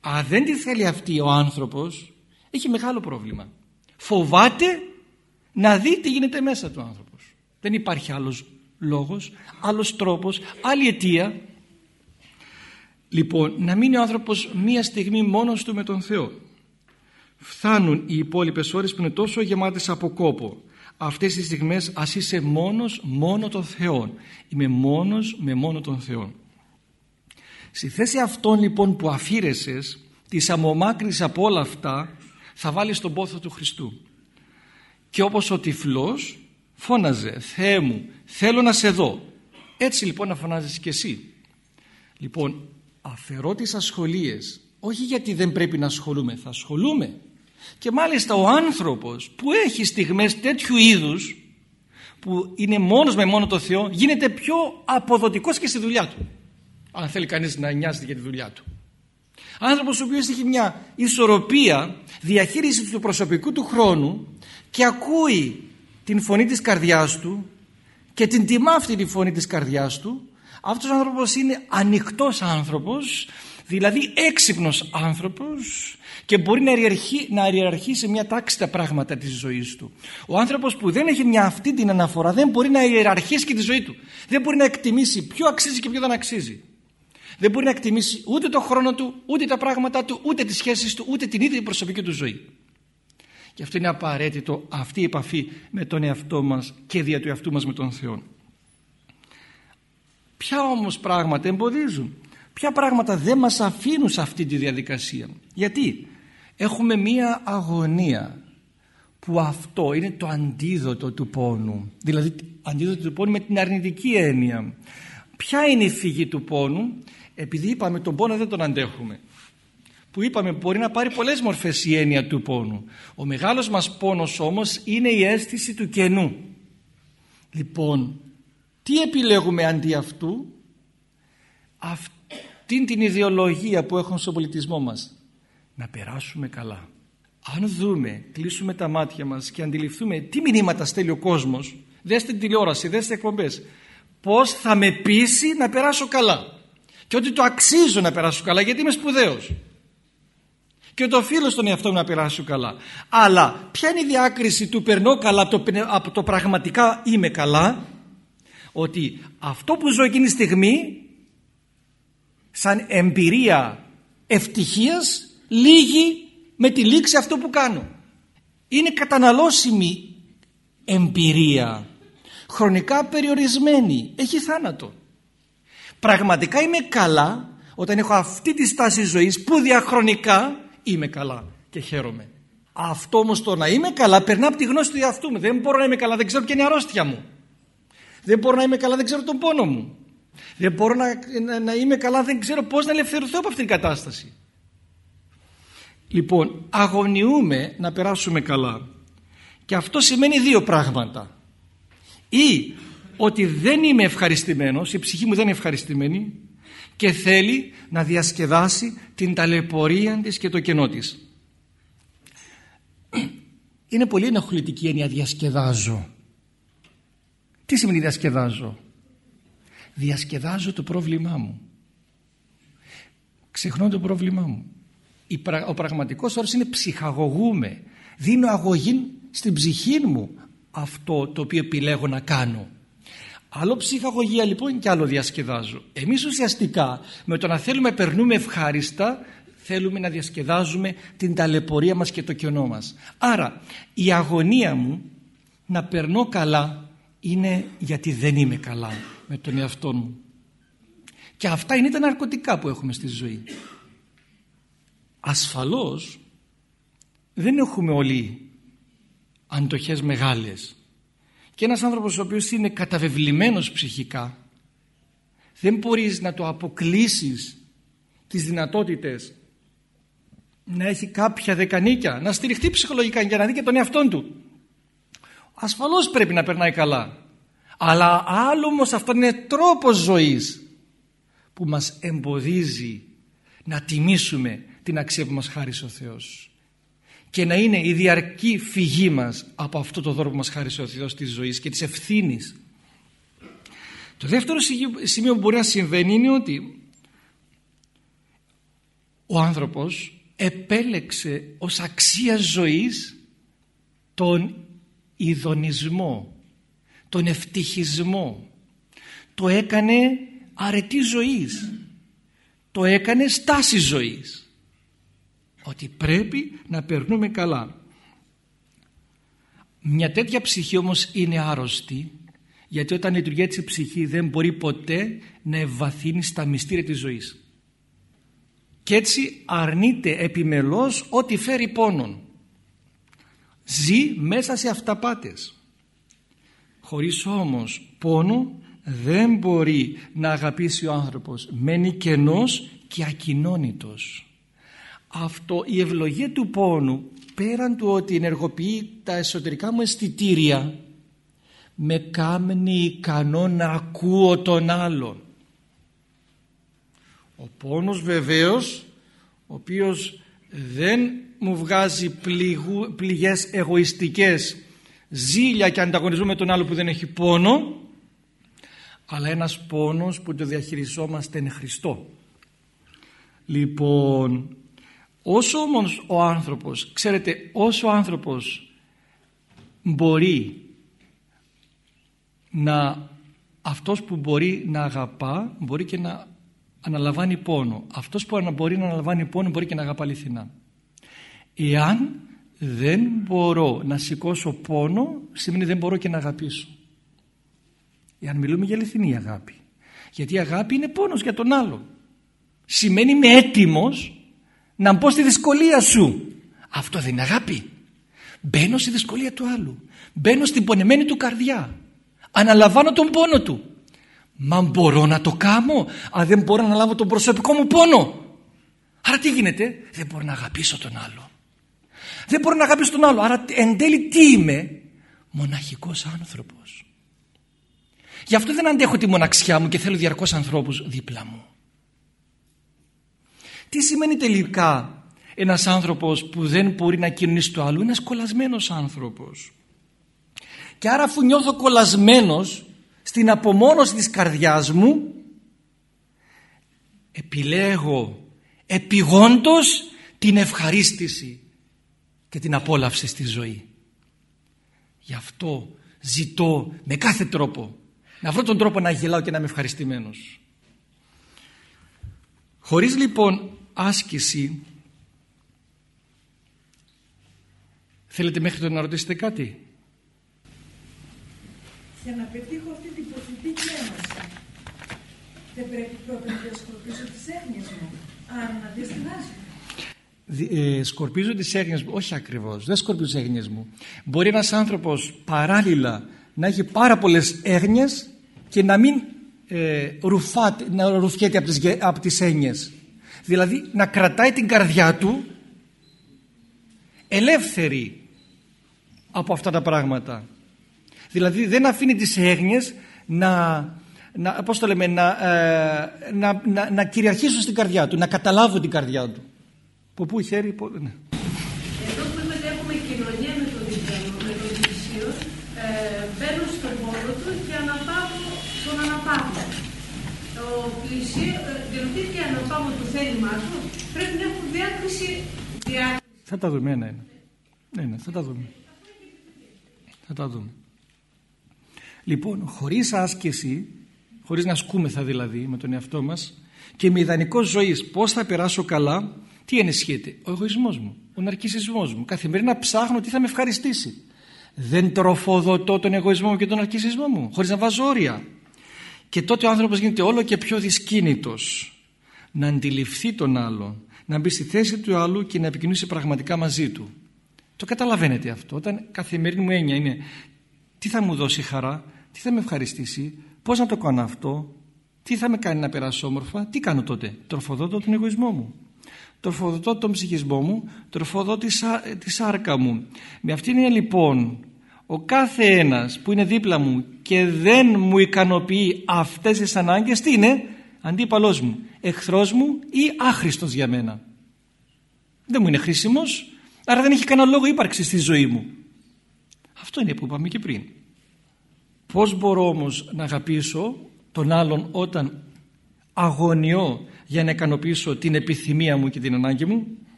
A: αν δεν τη θέλει αυτή ο άνθρωπος έχει μεγάλο πρόβλημα. Φοβάται να δει τι γίνεται μέσα του άνθρωπος. Δεν υπάρχει άλλος λόγος, άλλος τρόπος, άλλη αιτία. Λοιπόν, να μείνει ο άνθρωπος μία στιγμή μόνος του με τον Θεό. Φτάνουν οι υπόλοιπες ώρες που είναι τόσο γεμάτες από κόπο. Αυτές τις στιγμές ας είσαι μόνος μόνο των Θεών. Είμαι μόνος με μόνο των Θεών στη θέση αυτών λοιπόν που αφήρεσες της αμομάκρυνσης από όλα αυτά θα βάλεις τον πόθο του Χριστού. Και όπως ο τυφλός φώναζε Θεέ μου θέλω να σε δω έτσι λοιπόν να φωνάζεις και εσύ. Λοιπόν αφαιρώ τις ασχολίες. Όχι γιατί δεν πρέπει να ασχολούμαι θα ασχολούμαι. Και μάλιστα ο άνθρωπος που έχει στιγμές τέτοιου είδους που είναι μόνος με μόνο το Θεό γίνεται πιο αποδοτικός και στη δουλειά του. Αν θέλει κανείς να νοιάζεται για τη δουλειά του. Άνθρωπος ο οποίος έχει μια ισορροπία διαχείρισης του προσωπικού του χρόνου και ακούει την φωνή της καρδιάς του και την τιμά αυτή τη φωνή της καρδιάς του αυτός ο άνθρωπος είναι ανοιχτός άνθρωπος δηλαδή έξυπνος άνθρωπος και μπορεί να, ιεραρχεί, να ιεραρχήσει μια τάξη τα πράγματα της ζωής του. Ο άνθρωπος που δεν έχει μια αυτή την αναφορά δεν μπορεί να ιεραρχήσει και τη ζωή του. Δεν μπορεί να εκτιμήσει ποιο αξίζει και ποιο δεν αξίζει. Δεν μπορεί να εκτιμήσει ούτε το χρόνο του, ούτε τα πράγματα του, ούτε τις σχέσεις του, ούτε την ίδια προσωπική του ζωή. Και αυτό είναι απαραίτητο αυτή η επαφή με τον εαυτό μας και δια του εαυτού μας με τον Θεό. Ποια όμως πράγματα εμποδίζουν; Ποια πράγματα δεν μας αφήνουν σε αυτή τη διαδικασία; Γιατί έχουμε μία αγωνία που αυτό είναι το αντίδοτο του πόνου. Δηλαδή αντίδοτο του πόνου με την αρνητική έννοια. Ποια είναι η φυγή του πόνου; Επειδή είπαμε τον πόνο δεν τον αντέχουμε. Που είπαμε μπορεί να πάρει πολλές μορφές η έννοια του πόνου. Ο μεγάλος μας πόνος όμως είναι η αίσθηση του κενού. Λοιπόν, τι επιλέγουμε αντί αυτού; Αυτήν την ιδεολογία που έχουμε στον πολιτισμό μας. Να περάσουμε καλά. Αν δούμε, κλείσουμε τα μάτια μας και αντιληφθούμε τι μηνύματα στέλνει ο κόσμος δέστε την τηλεόραση, δέστε εκπομπές πως θα με πείσει να περάσω καλά. Και ότι το αξίζω να περάσω καλά γιατί είμαι σπουδαίος. Και ότι οφείλω στον εαυτό μου να περάσω καλά. Αλλά ποια είναι η διάκριση του περνώ καλά από το, από το πραγματικά είμαι καλά ότι αυτό που ζω εκείνη τη στιγμή σαν εμπειρία ευτυχίας λίγη με τη λήξη αυτό που κάνω. Είναι καταναλώσιμη εμπειρία, χρονικά περιορισμένη, έχει θάνατο. Πραγματικά είμαι καλά όταν έχω αυτή τη στάση ζωής που διαχρονικά είμαι καλά και χαίρομαι. Αυτό όμως το να είμαι καλά περνά από τη γνώση του εαυτού μου. Δεν μπορώ να είμαι καλά, δεν ξέρω ποια είναι η αρρώστια μου. Δεν μπορώ να είμαι καλά, δεν ξέρω τον πόνο μου. Δεν μπορώ να, να, είμαι καλά, δεν ξέρω πώς να ελευθερωθώ από αυτήν την κατάσταση. Λοιπόν, αγωνιούμε να περάσουμε καλά. Και αυτό σημαίνει δύο πράγματα. Ή ότι δεν είμαι ευχαριστημένος, η ψυχή μου δεν είναι ευχαριστημένη και θέλει να διασκεδάσει την ταλαιπωρία της και το κενό της. Είναι πολύ ενοχλητική έννοια διασκεδάζω. Τι σημαίνει διασκεδάζω; Διασκεδάζω το πρόβλημά μου. Ξεχνώ το πρόβλημά μου. Ο πραγματικός όρος είναι ψυχαγωγούμε. Δίνω αγωγή στην ψυχή μου αυτό το οποίο επιλέγω να κάνω. Άλλο ψυχαγωγία λοιπόν και άλλο διασκεδάζω. Εμείς ουσιαστικά με το να θέλουμε περνούμε ευχάριστα θέλουμε να διασκεδάζουμε την ταλαιπωρία μας και το κενό μας. Άρα η αγωνία μου να περνώ καλά είναι γιατί δεν είμαι καλά με τον εαυτό μου. Και αυτά είναι τα ναρκωτικά που έχουμε στη ζωή. Ασφαλώς δεν έχουμε όλοι αντοχές μεγάλες. Και ένας άνθρωπος ο οποίος είναι καταβεβλημένος ψυχικά δεν μπορείς να το αποκλείσεις τις δυνατότητες να έχει κάποια δεκανίκια, να στηριχτεί ψυχολογικά για να δει και τον εαυτό του. Ασφαλώς πρέπει να περνάει καλά. Αλλά άλλο όμως αυτό είναι τρόπος ζωής που μας εμποδίζει να τιμήσουμε την αξία που μας χάρισε ο Θεός και να είναι η διαρκή φυγή μας από αυτό το δώρο που μας χάρισε ο Θεός της ζωής και της ευθύνης. Το δεύτερο σημείο που μπορεί να συμβαίνει είναι ότι ο άνθρωπος επέλεξε ως αξία ζωής τον ειδονισμό, τον ευτυχισμό. Το έκανε αρετή ζωής. Το έκανε στάση ζωής ότι πρέπει να περνούμε καλά. Μια τέτοια ψυχή όμως είναι άρρωστη γιατί όταν λειτουργεί έτσι η ψυχή δεν μπορεί ποτέ να ευαθύνει στα μυστήρια της ζωής. Και έτσι αρνείται επιμελώς ό,τι φέρει πόνον. Ζει μέσα σε αυταπάτες. Χωρίς όμως πόνο δεν μπορεί να αγαπήσει ο άνθρωπος. Μένει κενός και ακοινώνητος αυτό η ευλογία του πόνου πέραν του ότι ενεργοποιεί τα εσωτερικά μου αισθητήρια με κάνει ικανό να ακούω τον άλλον ο πόνος βεβαίως ο οποίος δεν μου βγάζει πληγού, πληγές εγωιστικές ζήλια και ανταγωνισμό με τον άλλο που δεν έχει πόνο αλλά ένας πόνος που το διαχειριζόμαστε είναι Χριστό λοιπόν Όσο όμως ο άνθρωπος, ξέρετε, όσο ο άνθρωπος μπορεί να, αυτός που μπορεί να αγαπά, μπορεί και να αναλαμβάνει πόνο. Αυτός που μπορεί να αναλαμβάνει πόνο μπορεί και να αγαπά αληθινά. Εάν δεν μπορώ να σηκώσω πόνο, σημαίνει δεν μπορώ και να αγαπήσω. Εάν μιλούμε για αληθινή αγάπη. Γιατί η αγάπη είναι πόνος για τον άλλο. Σημαίνει είμαι έτοιμος να μπω στη δυσκολία σου. Αυτό δεν είναι αγάπη. Μπαίνω στη δυσκολία του άλλου. Μπαίνω στην πονεμένη του καρδιά. Αναλαμβάνω τον πόνο του. Μα μπορώ να το κάνω αν δεν μπορώ να αναλάβω τον προσωπικό μου πόνο. Άρα τι γίνεται; Δεν μπορώ να αγαπήσω τον άλλο. Δεν μπορώ να αγαπήσω τον άλλο. Άρα εν τέλει τι είμαι; Μοναχικός άνθρωπος. Γι' αυτό δεν αντέχω τη μοναξιά μου και θέλω διαρκώς ανθρώπους δίπλα μου. Τι σημαίνει τελικά ένας άνθρωπος που δεν μπορεί να κοινωνήσει το άλλο; Είναι ένας κολλασμένος άνθρωπος. Και άρα αφού νιώθω κολλασμένος στην απομόνωση της καρδιάς μου επιλέγω επιγόντως την ευχαρίστηση και την απόλαυση στη ζωή. Γι' αυτό ζητώ με κάθε τρόπο να βρω τον τρόπο να γελάω και να είμαι ευχαριστημένος. Χωρίς λοιπόν άσκηση θέλετε μέχρι το να ρωτήσετε κάτι;
B: Για να πετύχω αυτή την προσωπική ένωση δεν πρέπει πρώτα να σκορπίσω τις έγνοιες μου, αν αντιστοιχάζει.
A: Ε, σκορπίζω τις έγνοιες μου, όχι ακριβώς, δεν σκορπίζω τις έγνοιες μου. Μπορεί ένας άνθρωπος παράλληλα να έχει πάρα πολλές έγνοιες και να μην ε, ρουφάται, να ρουφιέται από τις, από τις έννοιες. Δηλαδή να κρατάει την καρδιά του ελεύθερη από αυτά τα πράγματα. Δηλαδή δεν αφήνει τις έγνοιες να, να, πώς το λέμε, να, ε, να, να, να, κυριαρχήσουν στην καρδιά του, να καταλάβουν την καρδιά του.
C: Από πού χέρι, πού, ναι.
D: Εδώ που έχουμε κοινωνία με τον Ιδιανό, με τον Ιησίο, ε, μπαίνω στον πόνο του και αναπαύω τον αναπαύω. Ο πλησίο, ε, και αναπαύω το θέλημά του, πρέπει να έχουν διάκριση, διάκριση.
A: Θα τα δούμε, ναι, ναι, ναι, θα τα δούμε. Θα τα δούμε. Λοιπόν, χωρίς άσκηση, χωρίς να ασκούμεθα δηλαδή με τον εαυτό μας και με ιδανικό ζωής πώς θα περάσω καλά, τι ενισχύεται, ο εγωισμός μου, ο ναρκισισμός μου. Καθημερινά ψάχνω τι θα με ευχαριστήσει. Δεν τροφοδοτώ τον εγωισμό μου και τον ναρκισισμό μου, χωρίς να βάζω όρια. Και τότε ο άνθρωπος γίνεται όλο και πιο δυσκίνητος να αντιληφθεί τον άλλον, να μπει στη θέση του άλλου και να επικοινωνήσει πραγματικά μαζί του. Το καταλαβαίνετε αυτό. Όταν καθημερινή μου έννοια είναι τι θα μου δώσει χαρά, τι θα με ευχαριστήσει, πώς να το κάνω αυτό, τι θα με κάνει να περάσω όμορφα, τι κάνω τότε. Τροφοδότω τον εγωισμό μου. Τροφοδοτώ τον ψυχισμό μου, τροφοδοτώ τη, σάρκα μου. Με αυτήν είναι λοιπόν ο κάθε ένας που είναι δίπλα μου και δεν μου ικανοποιεί αυτές τις ανάγκες, τι είναι, αντίπαλός μου, εχθρός μου ή άχρηστος για μένα. Δεν μου είναι χρήσιμος, άρα δεν έχει κανένα λόγο ύπαρξης στη ζωή μου. Αυτό είναι που είπαμε και πριν. Πώς μπορώ όμως να αγαπήσω τον άλλον όταν αγωνιώ για να ικανοποιήσω την επιθυμία μου και την ανάγκη μου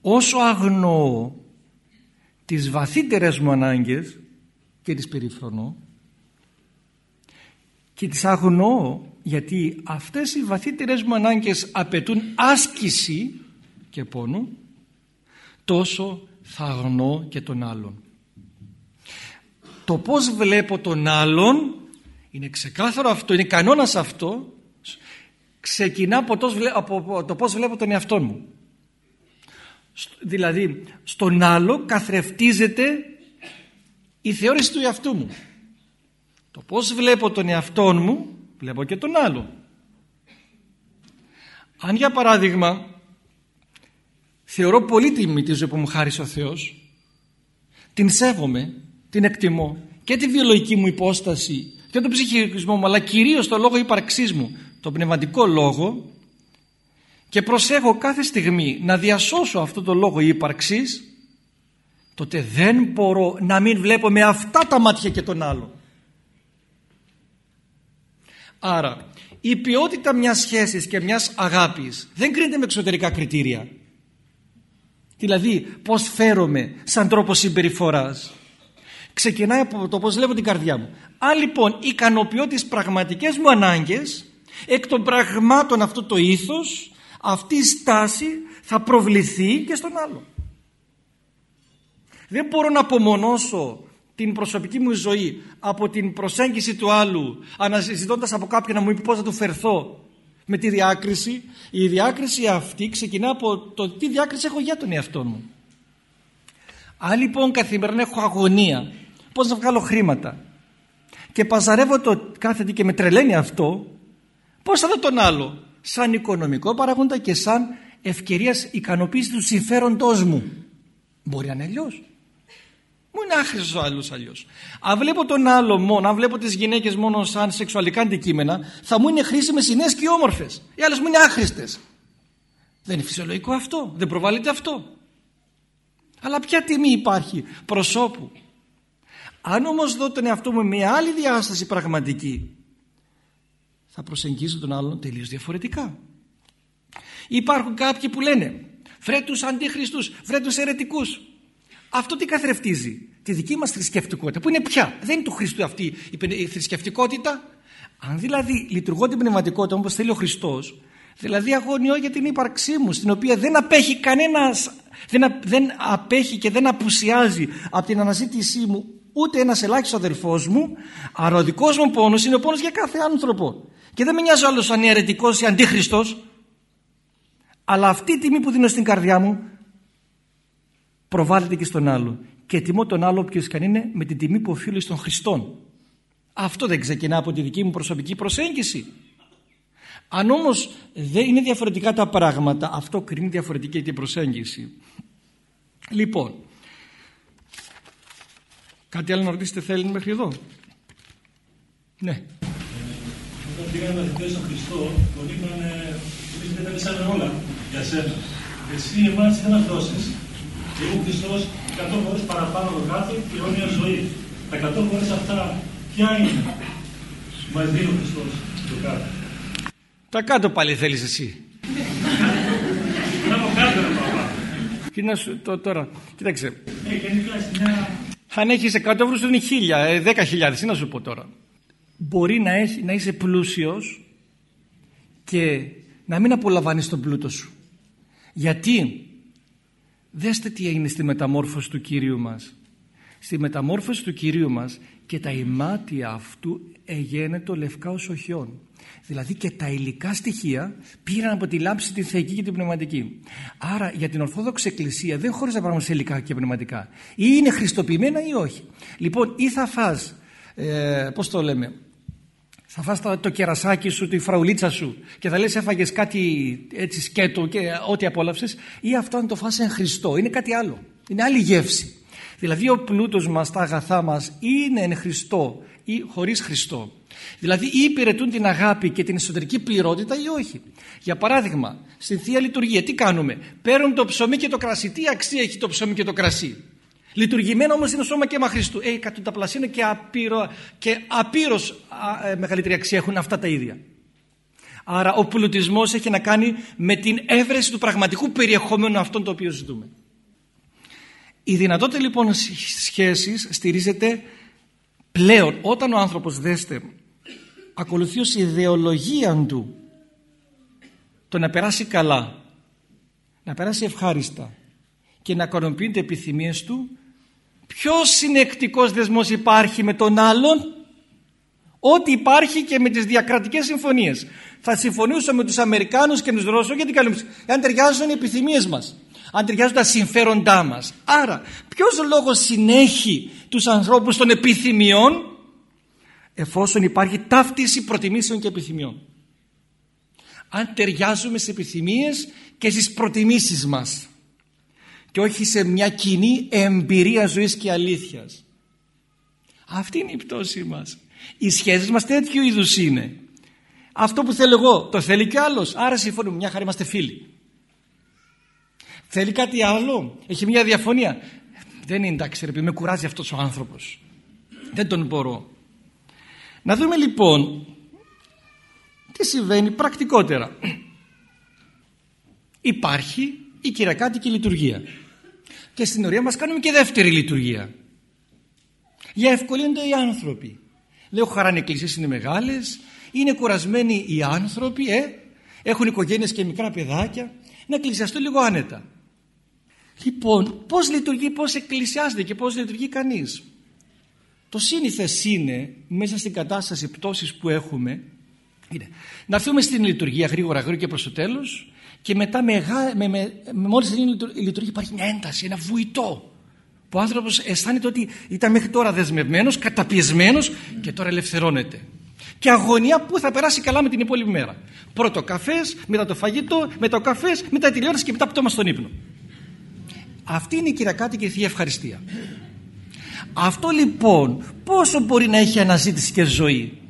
A: όσο αγνοώ τις βαθύτερες μου ανάγκες και τις περιφρονώ και τις αγνοώ γιατί αυτές οι βαθύτερες μου ανάγκες απαιτούν άσκηση και πόνο τόσο θα αγνοώ και τον άλλον. Το πώς βλέπω τον άλλον είναι ξεκάθαρο αυτό, είναι κανόνας αυτό ξεκινά από το, από το πώς βλέπω τον εαυτό μου. Δηλαδή στον άλλο καθρεφτίζεται η θεώρηση του εαυτού μου. Το πώς βλέπω τον εαυτό μου βλέπω και τον άλλο. Αν για παράδειγμα θεωρώ πολύτιμη τη ζωή που μου χάρισε ο Θεός την σέβομαι την εκτιμώ και τη βιολογική μου υπόσταση και τον ψυχισμό μου αλλά κυρίως το λόγο ύπαρξής μου το πνευματικό λόγο και προσέχω κάθε στιγμή να διασώσω αυτό το λόγο ύπαρξης τότε δεν μπορώ να μην βλέπω με αυτά τα μάτια και τον άλλο. Άρα η ποιότητα μιας σχέσης και μιας αγάπης δεν κρίνεται με εξωτερικά κριτήρια. Δηλαδή πώς φέρομαι σαν τρόπο συμπεριφοράς ξεκινάει από το πώς βλέπω την καρδιά μου. Αν λοιπόν ικανοποιώ τις πραγματικές μου ανάγκες, εκ των πραγμάτων αυτό το ήθος, αυτή η στάση θα προβληθεί και στον άλλο. Δεν μπορώ να απομονώσω την προσωπική μου ζωή από την προσέγγιση του άλλου αναζητώντας από κάποιον να μου πει πώς θα του φερθώ με τη διάκριση. Η διάκριση αυτή ξεκινά από το τι διάκριση έχω για τον εαυτό μου. Αν λοιπόν καθημερινά έχω αγωνία πώς να βγάλω χρήματα και παζαρεύω το κάθε τι και με τρελαίνει αυτό πώς θα δω τον άλλο; Σαν οικονομικό παράγοντα και σαν ευκαιρίας ικανοποίησης του συμφέροντός μου μπορεί να είναι αλλιώς. Μου είναι άχρηστο ο άλλος αλλιώς. Αν βλέπω τον άλλο μόνο, αν βλέπω τις γυναίκες μόνο σαν σεξουαλικά αντικείμενα, θα μου είναι χρήσιμες οι νέες και οι όμορφες. Οι άλλες μου είναι άχρηστες. Δεν είναι φυσιολογικό αυτό. Δεν προβάλλεται αυτό. Αλλά ποια τιμή υπάρχει προσώπου αν όμως δω τον εαυτό μου με άλλη διάσταση πραγματική θα προσεγγίσω τον άλλον τελείως διαφορετικά. Υπάρχουν κάποιοι που λένε βρε τους αντίχριστους, βρε τους αιρετικούς. Αυτό τι καθρεφτίζει; Τη δική μας θρησκευτικότητα που είναι πια. Δεν είναι του Χριστού αυτή η θρησκευτικότητα. Αν δηλαδή λειτουργώ την πνευματικότητα όπως θέλει ο Χριστός δηλαδή αγωνιώ για την ύπαρξή μου στην οποία δεν απέχει κανένας δεν, δεν απέχει και δεν απουσιάζει από την αναζήτησή μου ούτε ένας ελάχιστος αδελφός μου άρα ο δικός μου πόνος είναι ο πόνος για κάθε άνθρωπο Και δεν με νοιάζει άλλος αν είναι αιρετικός ή αντίχριστος. Αλλά αυτή η τιμή που δίνω στην καρδιά μου προβάλλεται και στον άλλο. Και τιμώ τον άλλο όποιος και αν είναι με την τιμή που οφείλω στον Χριστόν. Αυτό δεν ξεκινά από τη δική μου προσωπική προσέγγιση. Αν όμως δεν είναι διαφορετικά τα πράγματα, αυτό κρίνει διαφορετική την προσέγγιση. Λοιπόν, κάτι άλλο να ρωτήσετε θέλει μέχρι εδώ; Ναι.
E: Όταν πήγαμε μαθητές στον Χριστό, τον είπαν, εμείς δεν τα λύσαμε όλα για σένα. Εσύ εμάς δεν μας δώσεις. Και ο Χριστός 100 φορές παραπάνω το κάθε και αιώνια ζωή. Τα 100 φορές αυτά ποια είναι; Που μας δίνει ο Χριστός το κάθε.
A: Τα κάτω πάλι θέλεις εσύ.
E: Να το κάτω ρε παπά.
A: Τι να σου το, τώρα, κοίταξε.
E: Ε, γενικά στην μια...
A: Αν έχεις 100 ευρώ σου είναι χίλια, ε, 10.000, τι να σου πω τώρα. Μπορεί να, έχει, να είσαι πλούσιος και να μην απολαμβάνεις τον πλούτο σου. Γιατί; Δέστε τι έγινε στη μεταμόρφωση του Κυρίου μας. Στη μεταμόρφωση του Κυρίου μας και τα ημάτια αυτού εγένετο λευκά ως οχιών. Δηλαδή και τα υλικά στοιχεία πήραν από τη λάμψη την θεϊκή και την πνευματική. Άρα για την Ορθόδοξη Εκκλησία δεν χωρίζει τα πράγματα σε υλικά και πνευματικά. Ή είναι χριστοποιημένα ή όχι. Λοιπόν ή θα φας, ε, πώς το λέμε, θα φας το, το κερασάκι σου, τη φραουλίτσα σου και θα λες έφαγες κάτι έτσι σκέτο και ό,τι απόλαυσες ή αυτό αν το φας εν Χριστό. Είναι κάτι άλλο. Είναι άλλη γεύση. Δηλαδή ο πλούτος μας, τα αγαθά μας είναι εν Χριστό ή χωρίς Χριστό. Δηλαδή ή υπηρετούν την αγάπη και την εσωτερική πληρότητα ή όχι. Για παράδειγμα, στην Θεία Λειτουργία τι κάνουμε; Παίρνουν το ψωμί και το κρασί. Τι αξία έχει το ψωμί και το κρασί; Λειτουργημένο όμως είναι σώμα και αίμα Χριστού. Ε, πλασίνα και, απείρο, και απείρως ε, μεγαλύτερη αξία έχουν αυτά τα ίδια. Άρα ο πλουτισμός έχει να κάνει με την έβρεση του πραγματικού περιεχομένου αυτών το οποίο ζητούμε. Η δυνατότητα λοιπόν σχέσης στηρίζεται πλέον όταν ο άνθρωπος δέστε ακολουθεί ως ιδεολογία του το να περάσει καλά να περάσει ευχάριστα και να ικανοποιούνται επιθυμίες του ποιος συνεκτικός δεσμός υπάρχει με τον άλλον; Ό,τι υπάρχει και με τις διακρατικές συμφωνίες. Θα συμφωνήσω με τους Αμερικάνους και με τους Ρώσους γιατί καλούμε. Αν ταιριάζουν οι επιθυμίες μας αν ταιριάζουν τα συμφέροντά μας. Άρα ποιος λόγος συνέχει τους ανθρώπους των επιθυμιών εφόσον υπάρχει ταύτιση προτιμήσεων και επιθυμιών. Αν ταιριάζουμε στις επιθυμίες και στις προτιμήσεις μας και όχι σε μια κοινή εμπειρία ζωής και αλήθειας. Αυτή είναι η πτώση μας. Οι σχέσεις μας τέτοιου είδους είναι. Αυτό που θέλω εγώ το θέλει και άλλος. Άρα συμφωνούμε. Μια χαρά είμαστε φίλοι. Θέλει κάτι άλλο. Έχει μια διαφωνία. Δεν είναι εντάξει ρε με κουράζει αυτός ο άνθρωπος. Δεν τον μπορώ. Να δούμε λοιπόν τι συμβαίνει πρακτικότερα. Υπάρχει η κυριακάτικη λειτουργία. Και στην ορία μας κάνουμε και δεύτερη λειτουργία. Για ευκολύνονται οι άνθρωποι. Λέω χαράνε εκκλησίες είναι μεγάλες, είναι κουρασμένοι οι άνθρωποι, ε, έχουν οικογένειες και μικρά παιδάκια, να εκκλησιαστούν λίγο άνετα. Λοιπόν, πώς λειτουργεί, πώς εκκλησιάζεται και πώς λειτουργεί κανείς. Το σύνηθες είναι μέσα στην κατάσταση πτώσης που έχουμε είναι, να έρθουμε στην λειτουργία γρήγορα γρήγορα και προς το τέλος και μετά με, με, με, μόλις γίνει η λειτουργία υπάρχει μια ένταση, ένα βουητό που ο άνθρωπος αισθάνεται ότι ήταν μέχρι τώρα δεσμευμένος, καταπιεσμένος και τώρα ελευθερώνεται. Και αγωνία που θα περάσει καλά με την υπόλοιπη μέρα. Πρώτο καφές, μετά το φαγητό, μετά ο καφές, μετά η τηλεόραση και μετά πτώμα στον ύπνο. Αυτή είναι η κυριακάτη και η Θεία Ευχαριστία. Αυτό λοιπόν πόσο μπορεί να έχει αναζήτηση και ζωή;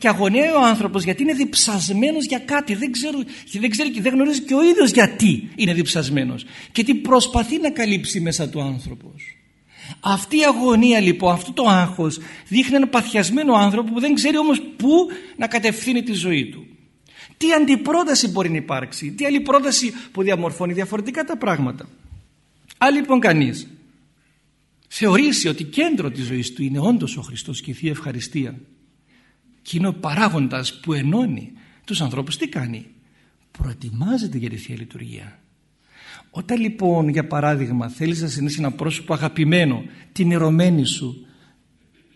A: Και αγωνιάει ο άνθρωπος γιατί είναι διψασμένος για κάτι. Δεν, ξέρω, δεν ξέρει και δεν γνωρίζει και ο ίδιος γιατί είναι διψασμένος. Και τι προσπαθεί να καλύψει μέσα του άνθρωπος. Αυτή η αγωνία λοιπόν, αυτό το άγχος δείχνει έναν παθιασμένο άνθρωπο που δεν ξέρει όμως πού να κατευθύνει τη ζωή του. Τι αντιπρόταση μπορεί να υπάρξει, τι άλλη πρόταση που διαμορφώνει διαφορετικά τα πράγματα. Αν λοιπόν κανείς θεωρήσει ότι κέντρο της ζωής του είναι όντως ο Χριστός και η Θεία Ευχαριστία και είναι ο παράγοντας που ενώνει τους ανθρώπους. Τι κάνει; Προετοιμάζεται για τη Θεία Λειτουργία. Όταν λοιπόν για παράδειγμα θέλεις να συνέσει ένα πρόσωπο αγαπημένο την ερωμένη σου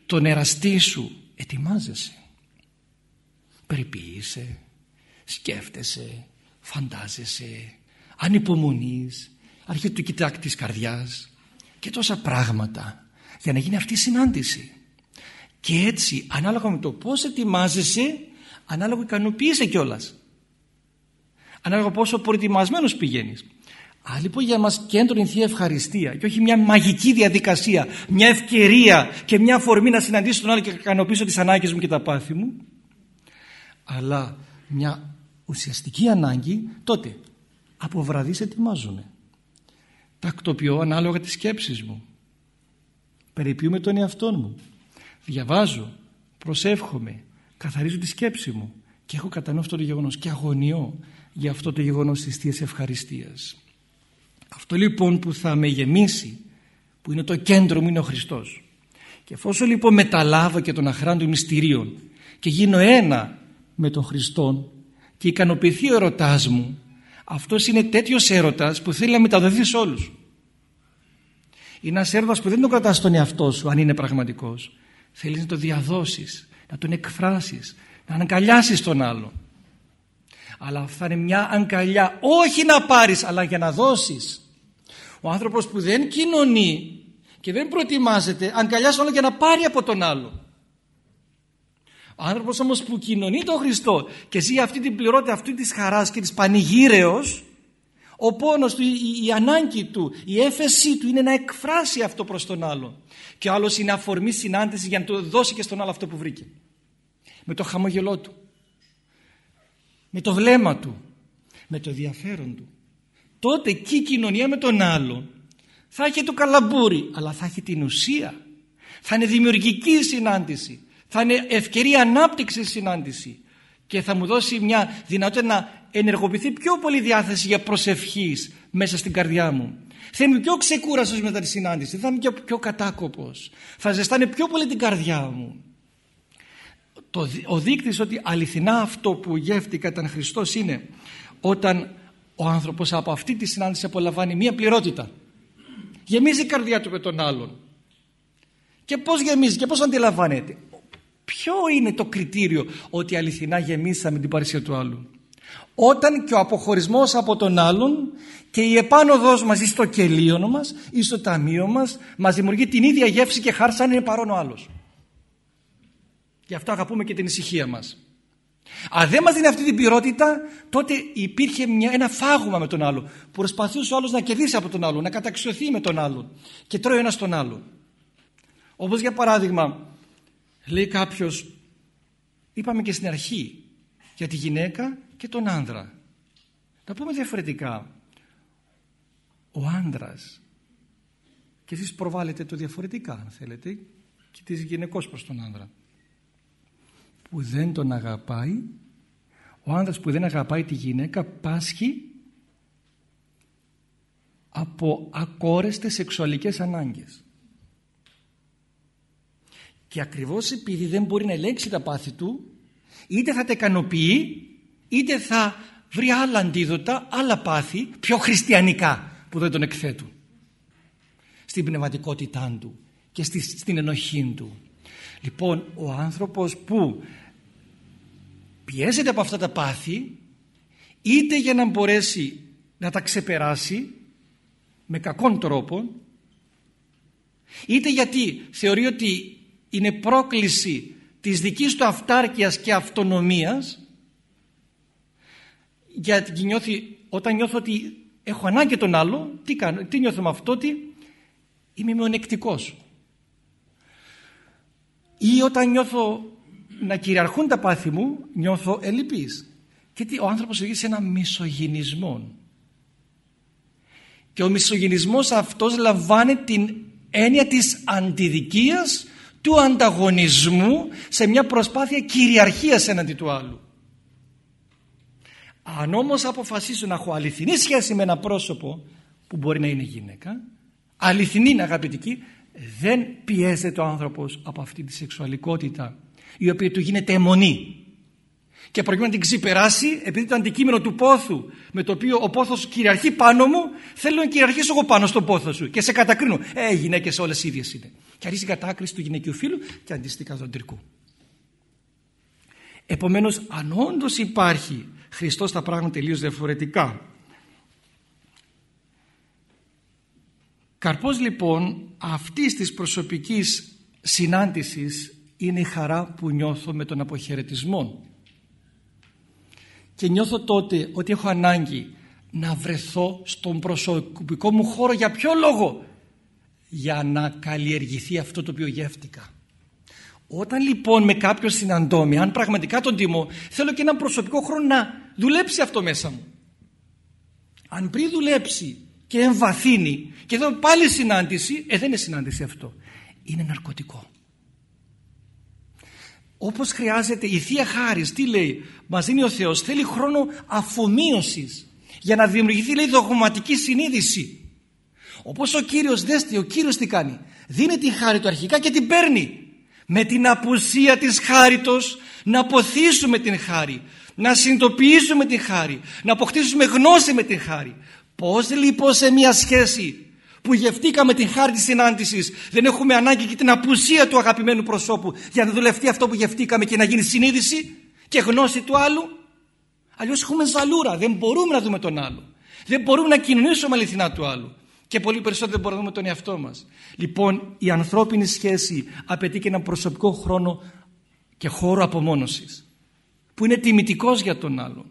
A: τον εραστή σου ετοιμάζεσαι. Περιποιείσαι, σκέφτεσαι, φαντάζεσαι, ανυπομονείς, αρχίζει του κοιτάκ της καρδιάς και τόσα πράγματα για να γίνει αυτή η συνάντηση. Και έτσι ανάλογα με το πώς ετοιμάζεσαι, ανάλογα ικανοποιείσαι κιόλας. Ανάλογα πόσο προετοιμασμένος πηγαίνεις. Α, λοιπόν για μας κέντρο είναι Θεία Ευχαριστία και όχι μια μαγική διαδικασία, μια ευκαιρία και μια αφορμή να συναντήσω τον άλλο και να ικανοποιήσω τις ανάγκες μου και τα πάθη μου αλλά μια ουσιαστική ανάγκη τότε από βραδείς ετοιμάζομαι τακτοποιώ ανάλογα τις σκέψεις μου περιποιούμε τον εαυτό μου διαβάζω, προσεύχομαι καθαρίζω τη σκέψη μου και έχω κατά αυτό το γεγονός και αγωνιώ για αυτό το γεγονός της Θείας Ευχαριστίας. Αυτό λοιπόν που θα με γεμίσει που είναι το κέντρο μου είναι ο Χριστός. Και εφόσον λοιπόν μεταλάβω και τον αχράντο μυστηρίων και γίνω ένα με τον Χριστό και ικανοποιηθεί ο ερωτάς μου αυτός είναι τέτοιος έρωτας που θέλει να μεταδοθεί σε όλους. Είναι ένας έρωτας που δεν τον κρατάς στον εαυτό σου αν είναι πραγματικός θέλεις να το διαδώσεις να τον εκφράσεις να αγκαλιάσεις τον άλλο αλλά θα είναι μια αγκαλιά όχι να πάρεις αλλά για να δώσεις. Ο άνθρωπος που δεν κοινωνεί και δεν προετοιμάζεται αγκαλιάζει όλο για να πάρει από τον άλλο ο άνθρωπος όμως που κοινωνεί τον Χριστό και ζει αυτή την πληρότητα αυτή της χαράς και της πανηγύρεως ο πόνος του, η, η, ανάγκη του, η έφεσή του είναι να εκφράσει αυτό προς τον άλλο και ο άλλος είναι αφορμή συνάντηση για να το δώσει και στον άλλο αυτό που βρήκε. Με το χαμογελό του. Με το βλέμμα του. Με το ενδιαφέρον του. Τότε εκεί η κοινωνία με τον άλλο θα έχει το καλαμπούρι αλλά θα έχει την ουσία. Θα είναι δημιουργική συνάντηση. Θα είναι ευκαιρία ανάπτυξης συνάντηση. Και θα μου δώσει μια δυνατότητα να ενεργοποιηθεί πιο πολύ διάθεση για προσευχής μέσα στην καρδιά μου. Θα είμαι πιο ξεκούραστος μετά τη συνάντηση, θα είμαι πιο, πιο κατάκοπος, θα ζεστάνε πιο πολύ την καρδιά μου. Το, ο δείκτης ότι αληθινά αυτό που γεύτηκα ήταν Χριστός είναι όταν ο άνθρωπος από αυτή τη συνάντηση απολαμβάνει μία πληρότητα. Γεμίζει η καρδιά του με τον άλλον. Και πώς γεμίζει και πώς αντιλαμβάνεται. Ποιο είναι το κριτήριο ότι αληθινά γεμίσαμε την παρουσία του άλλου; Όταν και ο αποχωρισμός από τον άλλον και η επάνωδος μας ή στο κελίωνο μας ή στο ταμείο μας μας δημιουργεί την ίδια γεύση και χάρη σαν είναι παρόν ο άλλος. Γι' αυτό αγαπούμε και την ησυχία μας. Αν δεν μας δίνει αυτή την πυρότητα τότε υπήρχε μια, ένα φάγουμα με τον άλλο που προσπαθούσε ο άλλος να κερδίσει από τον άλλο, να καταξιωθεί με τον άλλο και τρώει ένας τον άλλο. Όπως για παράδειγμα λέει κάποιος είπαμε και στην αρχή για τη γυναίκα και τον άνδρα. Να πούμε διαφορετικά. Ο άνδρας και εσείς προβάλλετε το διαφορετικά αν θέλετε και της γυναικός προς τον άνδρα που δεν τον αγαπάει ο άνδρας που δεν αγαπάει τη γυναίκα πάσχει από ακόρεστες σεξουαλικές ανάγκες και ακριβώς επειδή δεν μπορεί να ελέγξει τα πάθη του είτε θα τα ικανοποιεί είτε θα βρει άλλα αντίδοτα, άλλα πάθη πιο χριστιανικά που δεν τον εκθέτουν στην πνευματικότητά του και στην ενοχή του. Λοιπόν, ο άνθρωπος που πιέζεται από αυτά τα πάθη είτε για να μπορέσει να τα ξεπεράσει με κακόν τρόπο είτε γιατί θεωρεί ότι είναι πρόκληση της δικής του αυτάρκειας και αυτονομίας γιατί νιώθει, όταν νιώθω ότι έχω ανάγκη τον άλλο τι, κάνω, τι νιώθω με αυτό ότι είμαι μειονεκτικός. Ή όταν νιώθω να κυριαρχούν τα πάθη μου νιώθω ελλειπής. Και τι, ο άνθρωπος οδηγεί σε ένα μισογυνισμό και ο μισογυνισμός αυτός λαμβάνει την έννοια της αντιδικίας του ανταγωνισμού σε μια προσπάθεια κυριαρχίας έναντι του άλλου. Αν όμως αποφασίσω να έχω αληθινή σχέση με ένα πρόσωπο που μπορεί να είναι γυναίκα, αληθινή αγαπητική, δεν πιέζεται ο άνθρωπος από αυτή τη σεξουαλικότητα η οποία του γίνεται αιμονή. Και προκειμένου να την ξεπεράσει επειδή το αντικείμενο του πόθου με το οποίο ο πόθος κυριαρχεί πάνω μου θέλω να κυριαρχήσω εγώ πάνω στον πόθο σου και σε κατακρίνω. Ε οι γυναίκες όλες ίδιες είναι. Και αρχίζει η κατάκριση του γυναικείου φίλου και αντίστοιχα του αντρικού Επομένως αν όντως υπάρχει Χριστός τα πράγματα τελείως διαφορετικά. Καρπός λοιπόν αυτής της προσωπικής συνάντησης είναι η χαρά που νιώθω με τον αποχαιρετισμό. Και νιώθω τότε ότι έχω ανάγκη να βρεθώ στον προσωπικό μου χώρο για ποιο λόγο; Για να καλλιεργηθεί αυτό το οποίο γεύτηκα όταν λοιπόν με κάποιον συναντώ αν πραγματικά τον τιμώ θέλω και έναν προσωπικό χρόνο να δουλέψει αυτό μέσα μου. Αν πριν δουλέψει και εμβαθύνει και εδώ πάλι συνάντηση ε δεν είναι συνάντηση αυτό. Είναι ναρκωτικό. Όπως χρειάζεται η Θεία Χάρις τι λέει μας δίνει ο Θεός θέλει χρόνο αφομοίωσης για να δημιουργηθεί λέει δογματική συνείδηση όπως ο Κύριος δέστε ο Κύριος τι κάνει δίνει τη χάρη του αρχικά και την παίρνει με την απουσία της χάριτος να αποθήσουμε την χάρη να συνειδητοποιήσουμε την χάρη να αποκτήσουμε γνώση με την χάρη. Πως λοιπόν σε μια σχέση που γευτήκαμε την χάρη της συνάντησης δεν έχουμε ανάγκη και την απουσία του αγαπημένου προσώπου για να δουλευτεί αυτό που γευτήκαμε και να γίνει συνείδηση και γνώση του άλλου; Αλλιώς έχουμε ζαλούρα δεν μπορούμε να δούμε τον άλλο. Δεν μπορούμε να κοινωνήσουμε αληθινά του άλλου και πολύ περισσότερο δεν μπορούμε να δούμε τον εαυτό μας λοιπόν η ανθρώπινη σχέση απαιτεί και ένα προσωπικό χρόνο και χώρο απομόνωσης που είναι τιμητικός για τον άλλον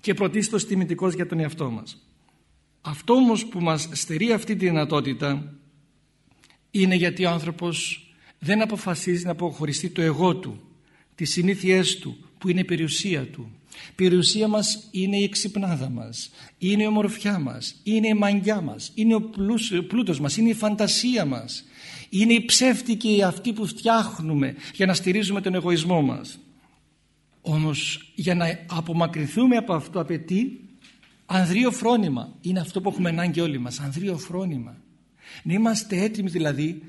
A: και πρωτίστως τιμητικός για τον εαυτό μας αυτό όμως που μας στερεί αυτή τη δυνατότητα είναι γιατί ο άνθρωπος δεν αποφασίζει να αποχωριστεί το εγώ του, τις συνήθειές του που είναι η περιουσία του. Η περιουσία μας είναι η εξυπνάδα μας, είναι η ομορφιά μας, είναι η μαγιά μας, είναι ο πλούτος μας, είναι η φαντασία μας, είναι οι ψεύτικοι αυτοί που φτιάχνουμε για να στηρίζουμε τον εγωισμό μας. Όμως για να απομακρυνθούμε από αυτό απαιτεί Ανδρείο φρόνημα είναι αυτό που έχουμε ανάγκη όλοι μας. Ανδρείο φρόνημα. Να είμαστε έτοιμοι δηλαδή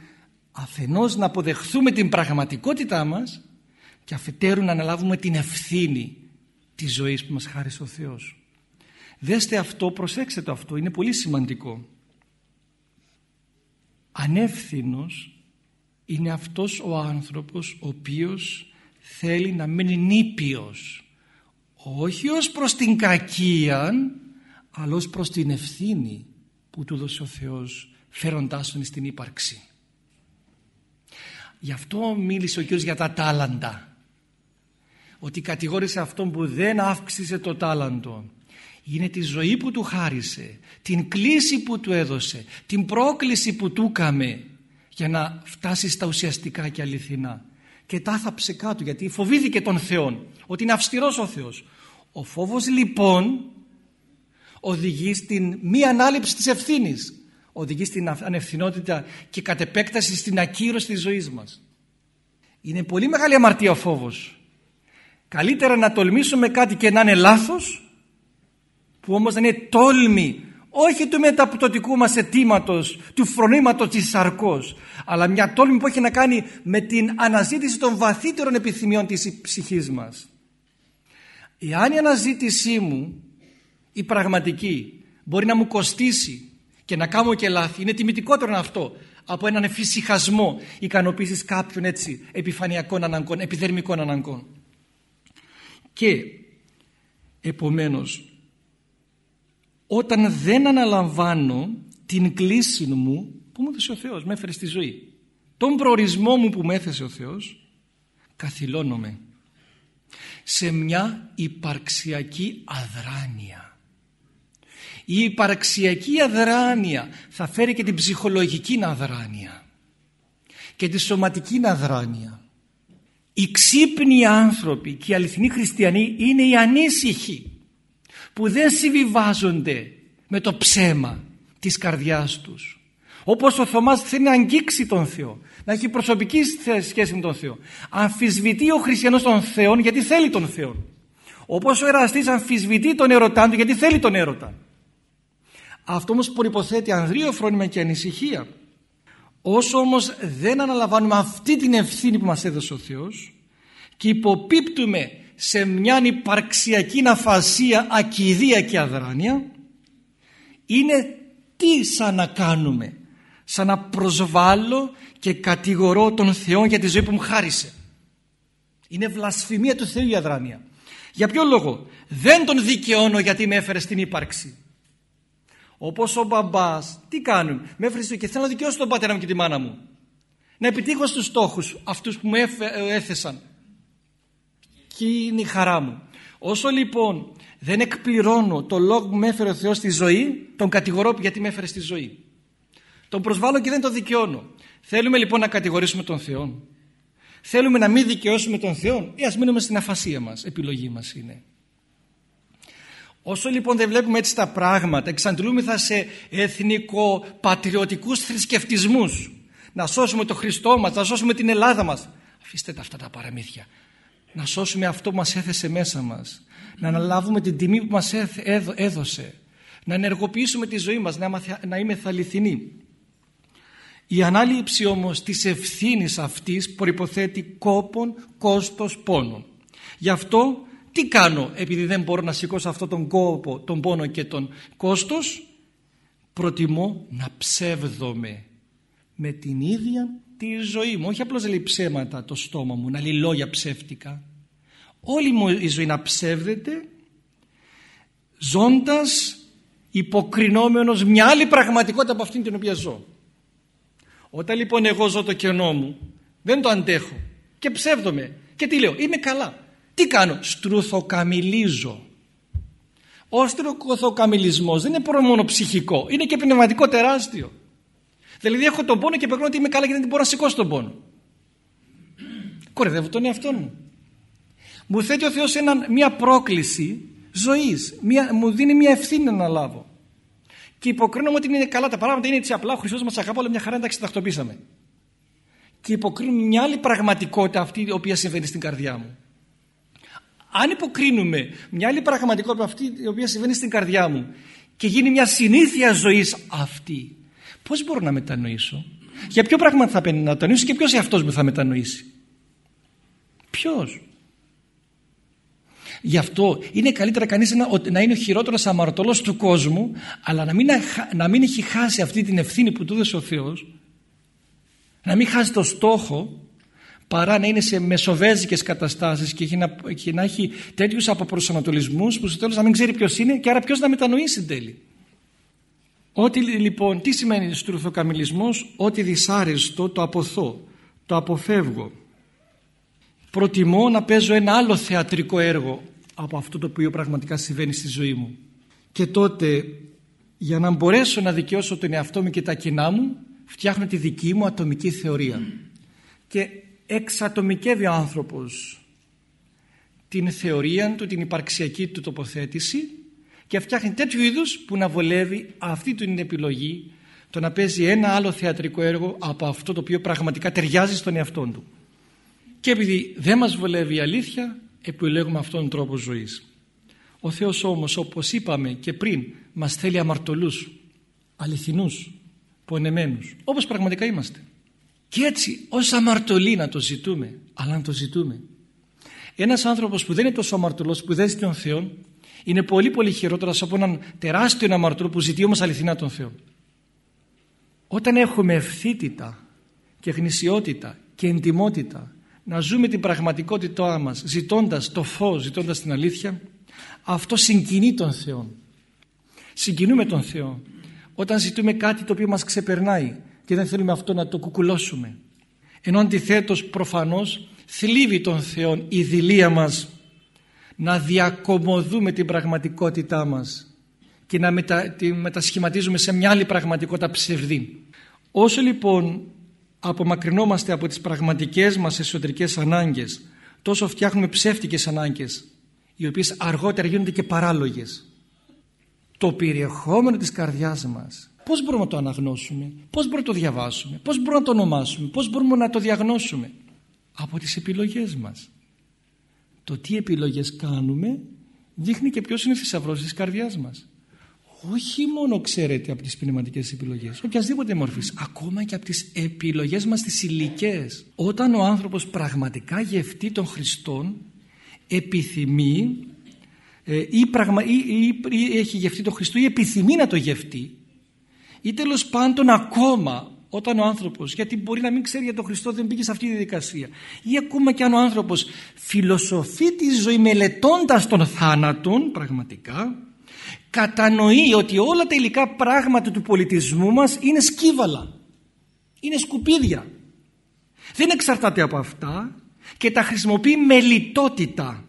A: αφενός να αποδεχθούμε την πραγματικότητά μας και αφετέρου να αναλάβουμε την ευθύνη της ζωής που μας χάρισε ο Θεός. Δέστε αυτό, προσέξτε το αυτό, είναι πολύ σημαντικό. Ανεύθυνος είναι αυτός ο άνθρωπος ο οποίος θέλει να μείνει νήπιος όχι ως προς την κακία αλλά ως προς την ευθύνη που του δώσε ο Θεός φέροντάς τον στην ύπαρξη. Γι' αυτό μίλησε ο Κύριος για τα τάλαντα. Ότι κατηγόρησε αυτόν που δεν αύξησε το τάλαντο. Είναι τη ζωή που του χάρισε, την κλίση που του έδωσε, την πρόκληση που του έκαμε για να φτάσει στα ουσιαστικά και αληθινά. Και τάθαψε κάτω γιατί φοβήθηκε τον Θεό, ότι είναι αυστηρός ο Θεός. Ο φόβος λοιπόν οδηγεί στην μη ανάληψη της ευθύνης οδηγεί στην ανευθυνότητα και κατ' επέκταση στην ακύρωση της ζωής μας είναι πολύ μεγάλη αμαρτία ο φόβος καλύτερα να τολμήσουμε κάτι και να είναι λάθος που όμως να είναι τόλμη όχι του μεταπτωτικού μας αιτήματος, του φρονήματος της σαρκός αλλά μια τόλμη που έχει να κάνει με την αναζήτηση των βαθύτερων επιθυμιών της ψυχής μας. Εάν η αναζήτησή μου η πραγματική μπορεί να μου κοστίσει και να κάνω και λάθη είναι τιμητικότερο αυτό από έναν εφησυχασμό ικανοποίησης κάποιων έτσι επιφανειακών αναγκών, επιδερμικών αναγκών και επομένως όταν δεν αναλαμβάνω την κλίση μου που μου έδωσε ο Θεός, με έφερε στη ζωή τον προορισμό μου που με έθεσε ο Θεός καθυλώνομαι σε μια υπαρξιακή αδράνεια η υπαρξιακή αδράνεια θα φέρει και την ψυχολογική αδράνεια και τη σωματική αδράνεια. Οι ξύπνοι άνθρωποι και οι αληθινοί χριστιανοί είναι οι ανήσυχοι που δεν συμβιβάζονται με το ψέμα της καρδιάς τους. Όπως ο Θωμάς θέλει να αγγίξει τον Θεό, να έχει προσωπική σχέση με τον Θεό. Αμφισβητεί ο χριστιανός τον Θεό γιατί θέλει τον Θεό. Όπως ο εραστής αμφισβητεί τον ερωτά του γιατί θέλει τον έρωτα. Αυτό όμως προϋποθέτει ανδρείο φρόνημα και ανησυχία. Όσο όμως δεν αναλαμβάνουμε αυτή την ευθύνη που μας έδωσε ο Θεός και υποπίπτουμε σε μια υπαρξιακή ναφασία, ακιδεία και αδράνεια είναι τι σαν να κάνουμε σαν να προσβάλλω και κατηγορώ τον Θεό για τη ζωή που μου χάρισε Είναι βλασφημία του Θεού η αδράνεια. Για ποιο λόγο; Δεν τον δικαιώνω γιατί με έφερε στην ύπαρξη. Όπως ο μπαμπάς, τι κάνουν; Με έφερε και θέλω να δικαιώσω τον πατέρα μου και τη μάνα μου. Να επιτύχω στους στόχους αυτούς που μου έθεσαν. Και είναι η χαρά μου. Όσο λοιπόν δεν εκπληρώνω το λόγο που με έφερε ο Θεός στη ζωή, τον κατηγορώ γιατί με έφερε στη ζωή. Τον προσβάλλω και δεν τον δικαιώνω. Θέλουμε λοιπόν να κατηγορήσουμε τον Θεό. Θέλουμε να μην δικαιώσουμε τον Θεό ή ας μείνουμε στην αφασία μας. Επιλογή μας είναι. Όσο λοιπόν δεν βλέπουμε έτσι τα πράγματα, εξαντλούμεθα σε εθνικο-πατριωτικούς θρησκευτισμούς. Να σώσουμε το Χριστό μας, να σώσουμε την Ελλάδα μας. Αφήστε τα αυτά τα παραμύθια. Να σώσουμε αυτό που μας έθεσε μέσα μας. Να αναλάβουμε την τιμή που μας έδωσε. Να ενεργοποιήσουμε τη ζωή μας, να είμαι αληθινοί. Η ανάληψη όμως της ευθύνης αυτής προϋποθέτει κόπον, κόστος, πόνο. Γι' αυτό τι κάνω επειδή δεν μπορώ να σηκώσω αυτόν τον κόπο, τον πόνο και τον κόστος; Προτιμώ να ψεύδομαι με την ίδια τη ζωή μου. Όχι απλώς να λέει ψέματα το στόμα μου, να λέει λόγια ψεύτικα. Όλη μου η ζωή να ψεύδεται ζώντας υποκρινόμενος μια άλλη πραγματικότητα από αυτήν την οποία ζω. Όταν λοιπόν εγώ ζω το κενό μου δεν το αντέχω και ψεύδομαι και τι λέω είμαι καλά. Τι κάνω; Στρουθοκαμιλίζω. Ο στρουθοκαμιλισμός δεν είναι μόνο ψυχικό είναι και πνευματικό τεράστιο. Δηλαδή έχω τον πόνο και περνώ ότι είμαι καλά γιατί δεν μπορώ να σηκώσω τον πόνο. Κορεδεύω τον εαυτό μου. Μου θέτει ο Θεός ένα, μια πρόκληση ζωής. Μια, μου δίνει μια ευθύνη να λάβω και υποκρίνουμε ότι είναι καλά τα πράγματα, είναι έτσι απλά. Ο Χριστός μας αγαπά, όλα μια χαρά εντάξει, τακτοποιήσαμε. Και υποκρίνουμε μια άλλη πραγματικότητα αυτή η οποία συμβαίνει στην καρδιά μου. Αν υποκρίνουμε μια άλλη πραγματικότητα αυτή η οποία συμβαίνει στην καρδιά μου και γίνει μια συνήθεια ζωής αυτή, πώς μπορώ να μετανοήσω; Για ποιο πράγμα θα να μετανοήσω και ποιος εαυτός μου θα μετανοήσει; Ποιος; Γι' αυτό είναι καλύτερα κανείς να, να είναι ο χειρότερος αμαρτωλός του κόσμου αλλά να μην, να μην έχει χάσει αυτή την ευθύνη που του έδωσε ο Θεός να μην χάσει το στόχο παρά να είναι σε μεσοβέζικες καταστάσεις και, να, και να έχει τέτοιους αποπροσανατολισμούς που στο τέλος να μην ξέρει ποιος είναι και άρα ποιος να μετανοήσει εν τέλει. Ό,τι λοιπόν, τι σημαίνει στρουθοκαμιλισμός, ό,τι δυσάρεστο το αποθώ, το αποφεύγω προτιμώ να παίζω ένα άλλο θεατρικό έργο από αυτό το οποίο πραγματικά συμβαίνει στη ζωή μου. Και τότε για να μπορέσω να δικαιώσω τον εαυτό μου και τα κοινά μου φτιάχνω τη δική μου ατομική θεωρία. Και εξατομικεύει ο άνθρωπος την θεωρία του, την υπαρξιακή του τοποθέτηση και φτιάχνει τέτοιου είδους που να βολεύει αυτή την επιλογή το να παίζει ένα άλλο θεατρικό έργο από αυτό το οποίο πραγματικά ταιριάζει στον εαυτό του και επειδή δεν μας βολεύει η αλήθεια επιλέγουμε αυτόν τον τρόπο ζωής. Ο Θεός όμως όπως είπαμε και πριν μας θέλει αμαρτωλούς, αληθινούς, πονεμένους όπως πραγματικά είμαστε. Και έτσι ως αμαρτωλοί να το ζητούμε αλλά να το ζητούμε. Ένας άνθρωπος που δεν είναι τόσο αμαρτωλός που δεν ζητεί τον Θεό είναι πολύ πολύ χειρότερος από έναν τεράστιο αμαρτωλό που ζητεί όμως αληθινά τον Θεό. Όταν έχουμε ευθύτητα και γνησιότητα και εντιμότητα να ζούμε την πραγματικότητά μας ζητώντας το φως, ζητώντας την αλήθεια αυτό συγκινεί τον Θεό συγκινούμε τον Θεό όταν ζητούμε κάτι το οποίο μας ξεπερνάει και δεν θέλουμε αυτό να το κουκουλώσουμε ενώ αντιθέτως προφανώς θλίβει τον Θεό η δηλία μας να διακομωδούμε την πραγματικότητά μας και να μετα, τη μετασχηματίζουμε σε μια άλλη πραγματικότητα ψευδή. Όσο λοιπόν απομακρυνόμαστε από τις πραγματικές μας εσωτερικές ανάγκες τόσο φτιάχνουμε ψεύτικες ανάγκες οι οποίες αργότερα γίνονται και παράλογες το περιεχόμενο της καρδιάς μας πώς μπορούμε να το αναγνώσουμε; Πώς μπορούμε να το διαβάσουμε; Πώς μπορούμε να το ονομάσουμε; Πώς μπορούμε να το διαγνώσουμε; Από τις επιλογές μας το τι επιλογές κάνουμε δείχνει και ποιος είναι ο θησαυρός της καρδιάς μας όχι μόνο ξέρετε από τις πνευματικές επιλογές οποιασδήποτε μορφής ακόμα και από τις επιλογές μας τις υλικέ. όταν ο άνθρωπος πραγματικά γευτεί τον Χριστόν επιθυμεί ε, ή, πραγμα, ή, ή, ή, έχει γευτεί τον Χριστό ή επιθυμεί να το γευτεί ή τέλος πάντων ακόμα όταν ο άνθρωπος γιατί μπορεί να μην ξέρει για τον Χριστό δεν μπήκε σε αυτή τη διαδικασία ή ακόμα και αν ο άνθρωπος φιλοσοφεί τη ζωή μελετώντας τον θάνατον πραγματικά κατανοεί ότι όλα τα υλικά πράγματα του πολιτισμού μας είναι σκύβαλα. Είναι σκουπίδια. Δεν εξαρτάται από αυτά και τα χρησιμοποιεί με λιτότητα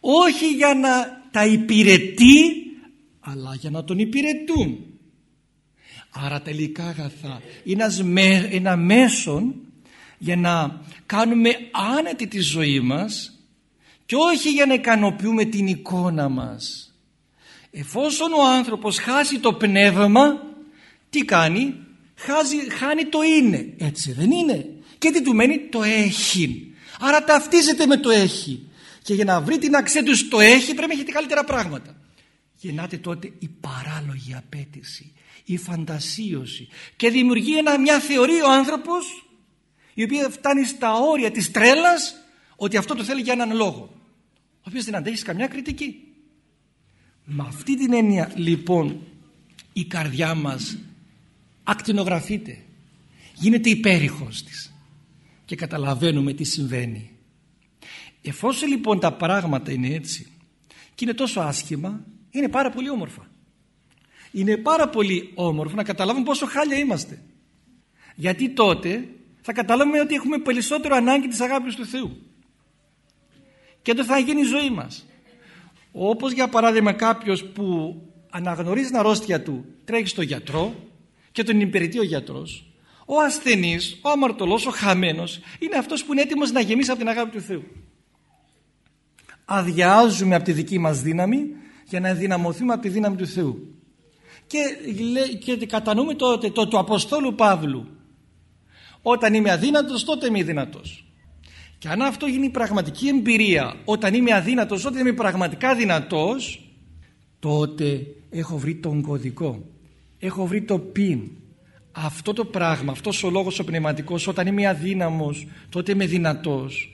A: όχι για να τα υπηρετεί αλλά για να τον υπηρετούν άρα τα υλικά αγαθά. Είναι ένας μέσον για να κάνουμε άνετη τη ζωή μας και όχι για να ικανοποιούμε την εικόνα μας. Εφόσον ο άνθρωπος χάσει το πνεύμα τι κάνει; Χάσει, χάνει το είναι. Έτσι δεν είναι. Και τι του μένει; Το έχει. Άρα ταυτίζεται με το έχει. Και για να βρει την αξία του στο έχει πρέπει να έχει καλύτερα πράγματα. Γεννάται τότε η παράλογη απέτηση η φαντασίωση. Και δημιουργεί ένα, μια θεωρία ο άνθρωπος η οποία φτάνει στα όρια της τρέλας ότι αυτό το θέλει για έναν λόγο. Ο οποίος δεν αντέχει καμιά κριτική. Με αυτή την έννοια λοιπόν η καρδιά μας ακτινογραφείται. Γίνεται υπέρηχος της. Και καταλαβαίνουμε τι συμβαίνει. Εφόσον λοιπόν τα πράγματα είναι έτσι και είναι τόσο άσχημα είναι πάρα πολύ όμορφα είναι πάρα πολύ όμορφο να καταλάβουμε πόσο χάλια είμαστε. Γιατί τότε θα καταλάβουμε ότι έχουμε περισσότερο ανάγκη της αγάπης του Θεού. Και τότε θα γίνει η ζωή μας. Όπως για παράδειγμα κάποιος που αναγνωρίζει την αρρώστια του τρέχει στο γιατρό και τον υπηρετεί ο γιατρός ο ασθενής, ο αμαρτωλός, ο χαμένος είναι αυτός που είναι έτοιμος να γεμίσει από την αγάπη του Θεού. Αδειάζουμε από τη δική μας δύναμη για να ενδυναμωθούμε από τη δύναμη του Θεού και, και κατανοούμε το, το, το, του Αποστόλου Παύλου όταν είμαι αδύνατος τότε είμαι δυνατός. Και αν αυτό γίνει πραγματική εμπειρία όταν είμαι αδύνατος τότε είμαι πραγματικά δυνατός τότε έχω βρει τον κωδικό. Έχω βρει το πιν. Αυτό το πράγμα, αυτός ο λόγος ο πνευματικός όταν είμαι αδύναμος τότε είμαι δυνατός.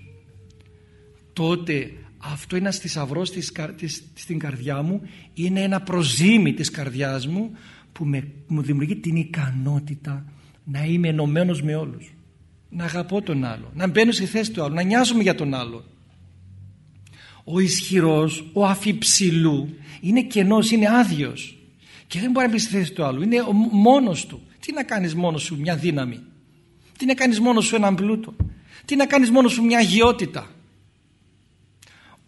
A: Τότε αυτό είναι ένα θησαυρό στην καρδιά μου. Είναι ένα προζήμι της καρδιάς μου που με, μου δημιουργεί την ικανότητα να είμαι ενωμένος με όλους. Να αγαπώ τον άλλο. Να μπαίνω στη θέση του άλλου. Να νοιάζομαι για τον άλλο ο ισχυρός ο αφιψηλού είναι κενός, είναι άδειος. Και δεν μπορεί να μπει στη θέση του άλλου. Είναι ο μόνος του. Τι να κάνεις μόνος σου μια δύναμη; Τι να κάνεις μόνος σου έναν πλούτο; Τι να κάνεις μόνος σου μια αγιότητα;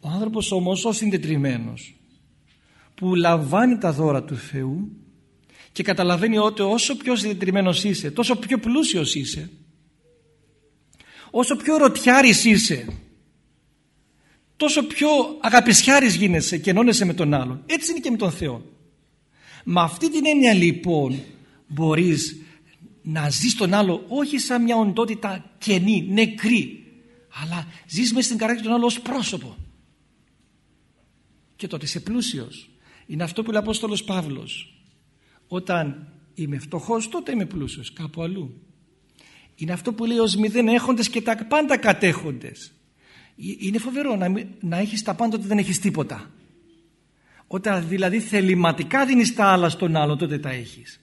A: Ο άνθρωπος όμως ο συντετριμένος που λαμβάνει τα δώρα του Θεού και καταλαβαίνει ότι όσο πιο συντετριμένος είσαι τόσο πιο πλούσιος είσαι όσο πιο ρωτιάρης είσαι τόσο πιο αγαπησιάρης γίνεσαι και ενώνεσαι με τον άλλον. Έτσι είναι και με τον Θεό. Με αυτή την έννοια λοιπόν μπορείς να ζεις τον άλλο όχι σαν μια οντότητα κενή, νεκρή αλλά ζεις μέσα στην καρδιά του άλλου ως πρόσωπο και τότε είσαι πλούσιος. Είναι αυτό που λέει ο Απόστολος Παύλος. Όταν είμαι φτωχός τότε είμαι πλούσιος κάπου αλλού. Είναι αυτό που λέει ως μηδέν έχοντες και τα πάντα κατέχοντες είναι φοβερό να, να έχεις τα πάντα όταν δεν έχεις τίποτα. Όταν δηλαδή θεληματικά δίνεις τα άλλα στον άλλο τότε τα έχεις.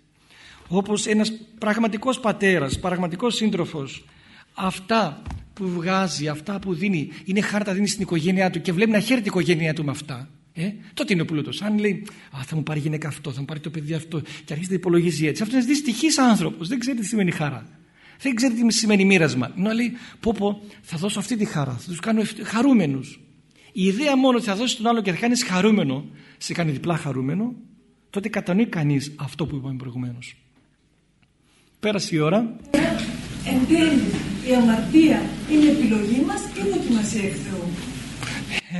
A: Όπως ένας πραγματικός πατέρας πραγματικός σύντροφος αυτά που βγάζει, αυτά που δίνει είναι χάρτα δίνεις στην οικογένειά του και βλέπει να χαίρεται η οικογένειά του με αυτά ε, τότε είναι ο πλούτος. Αν λέει, Α, θα μου πάρει γυναίκα αυτό, θα μου πάρει το παιδί αυτό, και αρχίζει να υπολογίζει έτσι. Αυτός είναι δυστυχής άνθρωπος. Δεν ξέρει τι σημαίνει χαρά. Δεν ξέρει τι σημαίνει μοίρασμα. Να λέει, Πω, πω, θα δώσω αυτή τη χαρά, θα τους κάνω χαρούμενους. Η ιδέα μόνο ότι θα δώσει τον άλλο και θα κάνει χαρούμενο, σε κάνει διπλά χαρούμενο, τότε κατανοεί κανείς αυτό που είπαμε προηγουμένως. Πέρασε η ώρα.
B: Εν τέλει, η αμαρτία είναι επιλογή μας ή δοκιμασία εκ Θεού.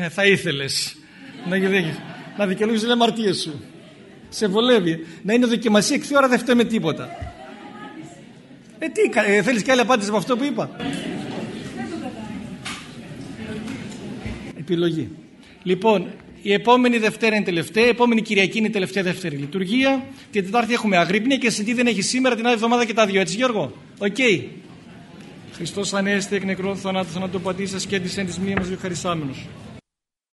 A: Ε, θα ήθελες να, να δικαιολογήσεις την αμαρτία σου. Σε βολεύει. Να είναι δοκιμασία εκ ώρα δεν φταίμε τίποτα. Ε, τι, ε, θέλεις και άλλη απάντηση από αυτό που είπα; Επιλογή. Λοιπόν, η επόμενη Δευτέρα είναι τελευταία, η επόμενη Κυριακή είναι η τελευταία δεύτερη λειτουργία. Την Τετάρτη έχουμε αγρυπνία και σε τι δεν έχεις σήμερα την άλλη εβδομάδα και τα δύο. Έτσι, Γιώργο; OK. Okay. Χριστός ανέστη εκ νεκρών θανάτω, θάνατον πατήσας και τοις εν τοις μνήμασι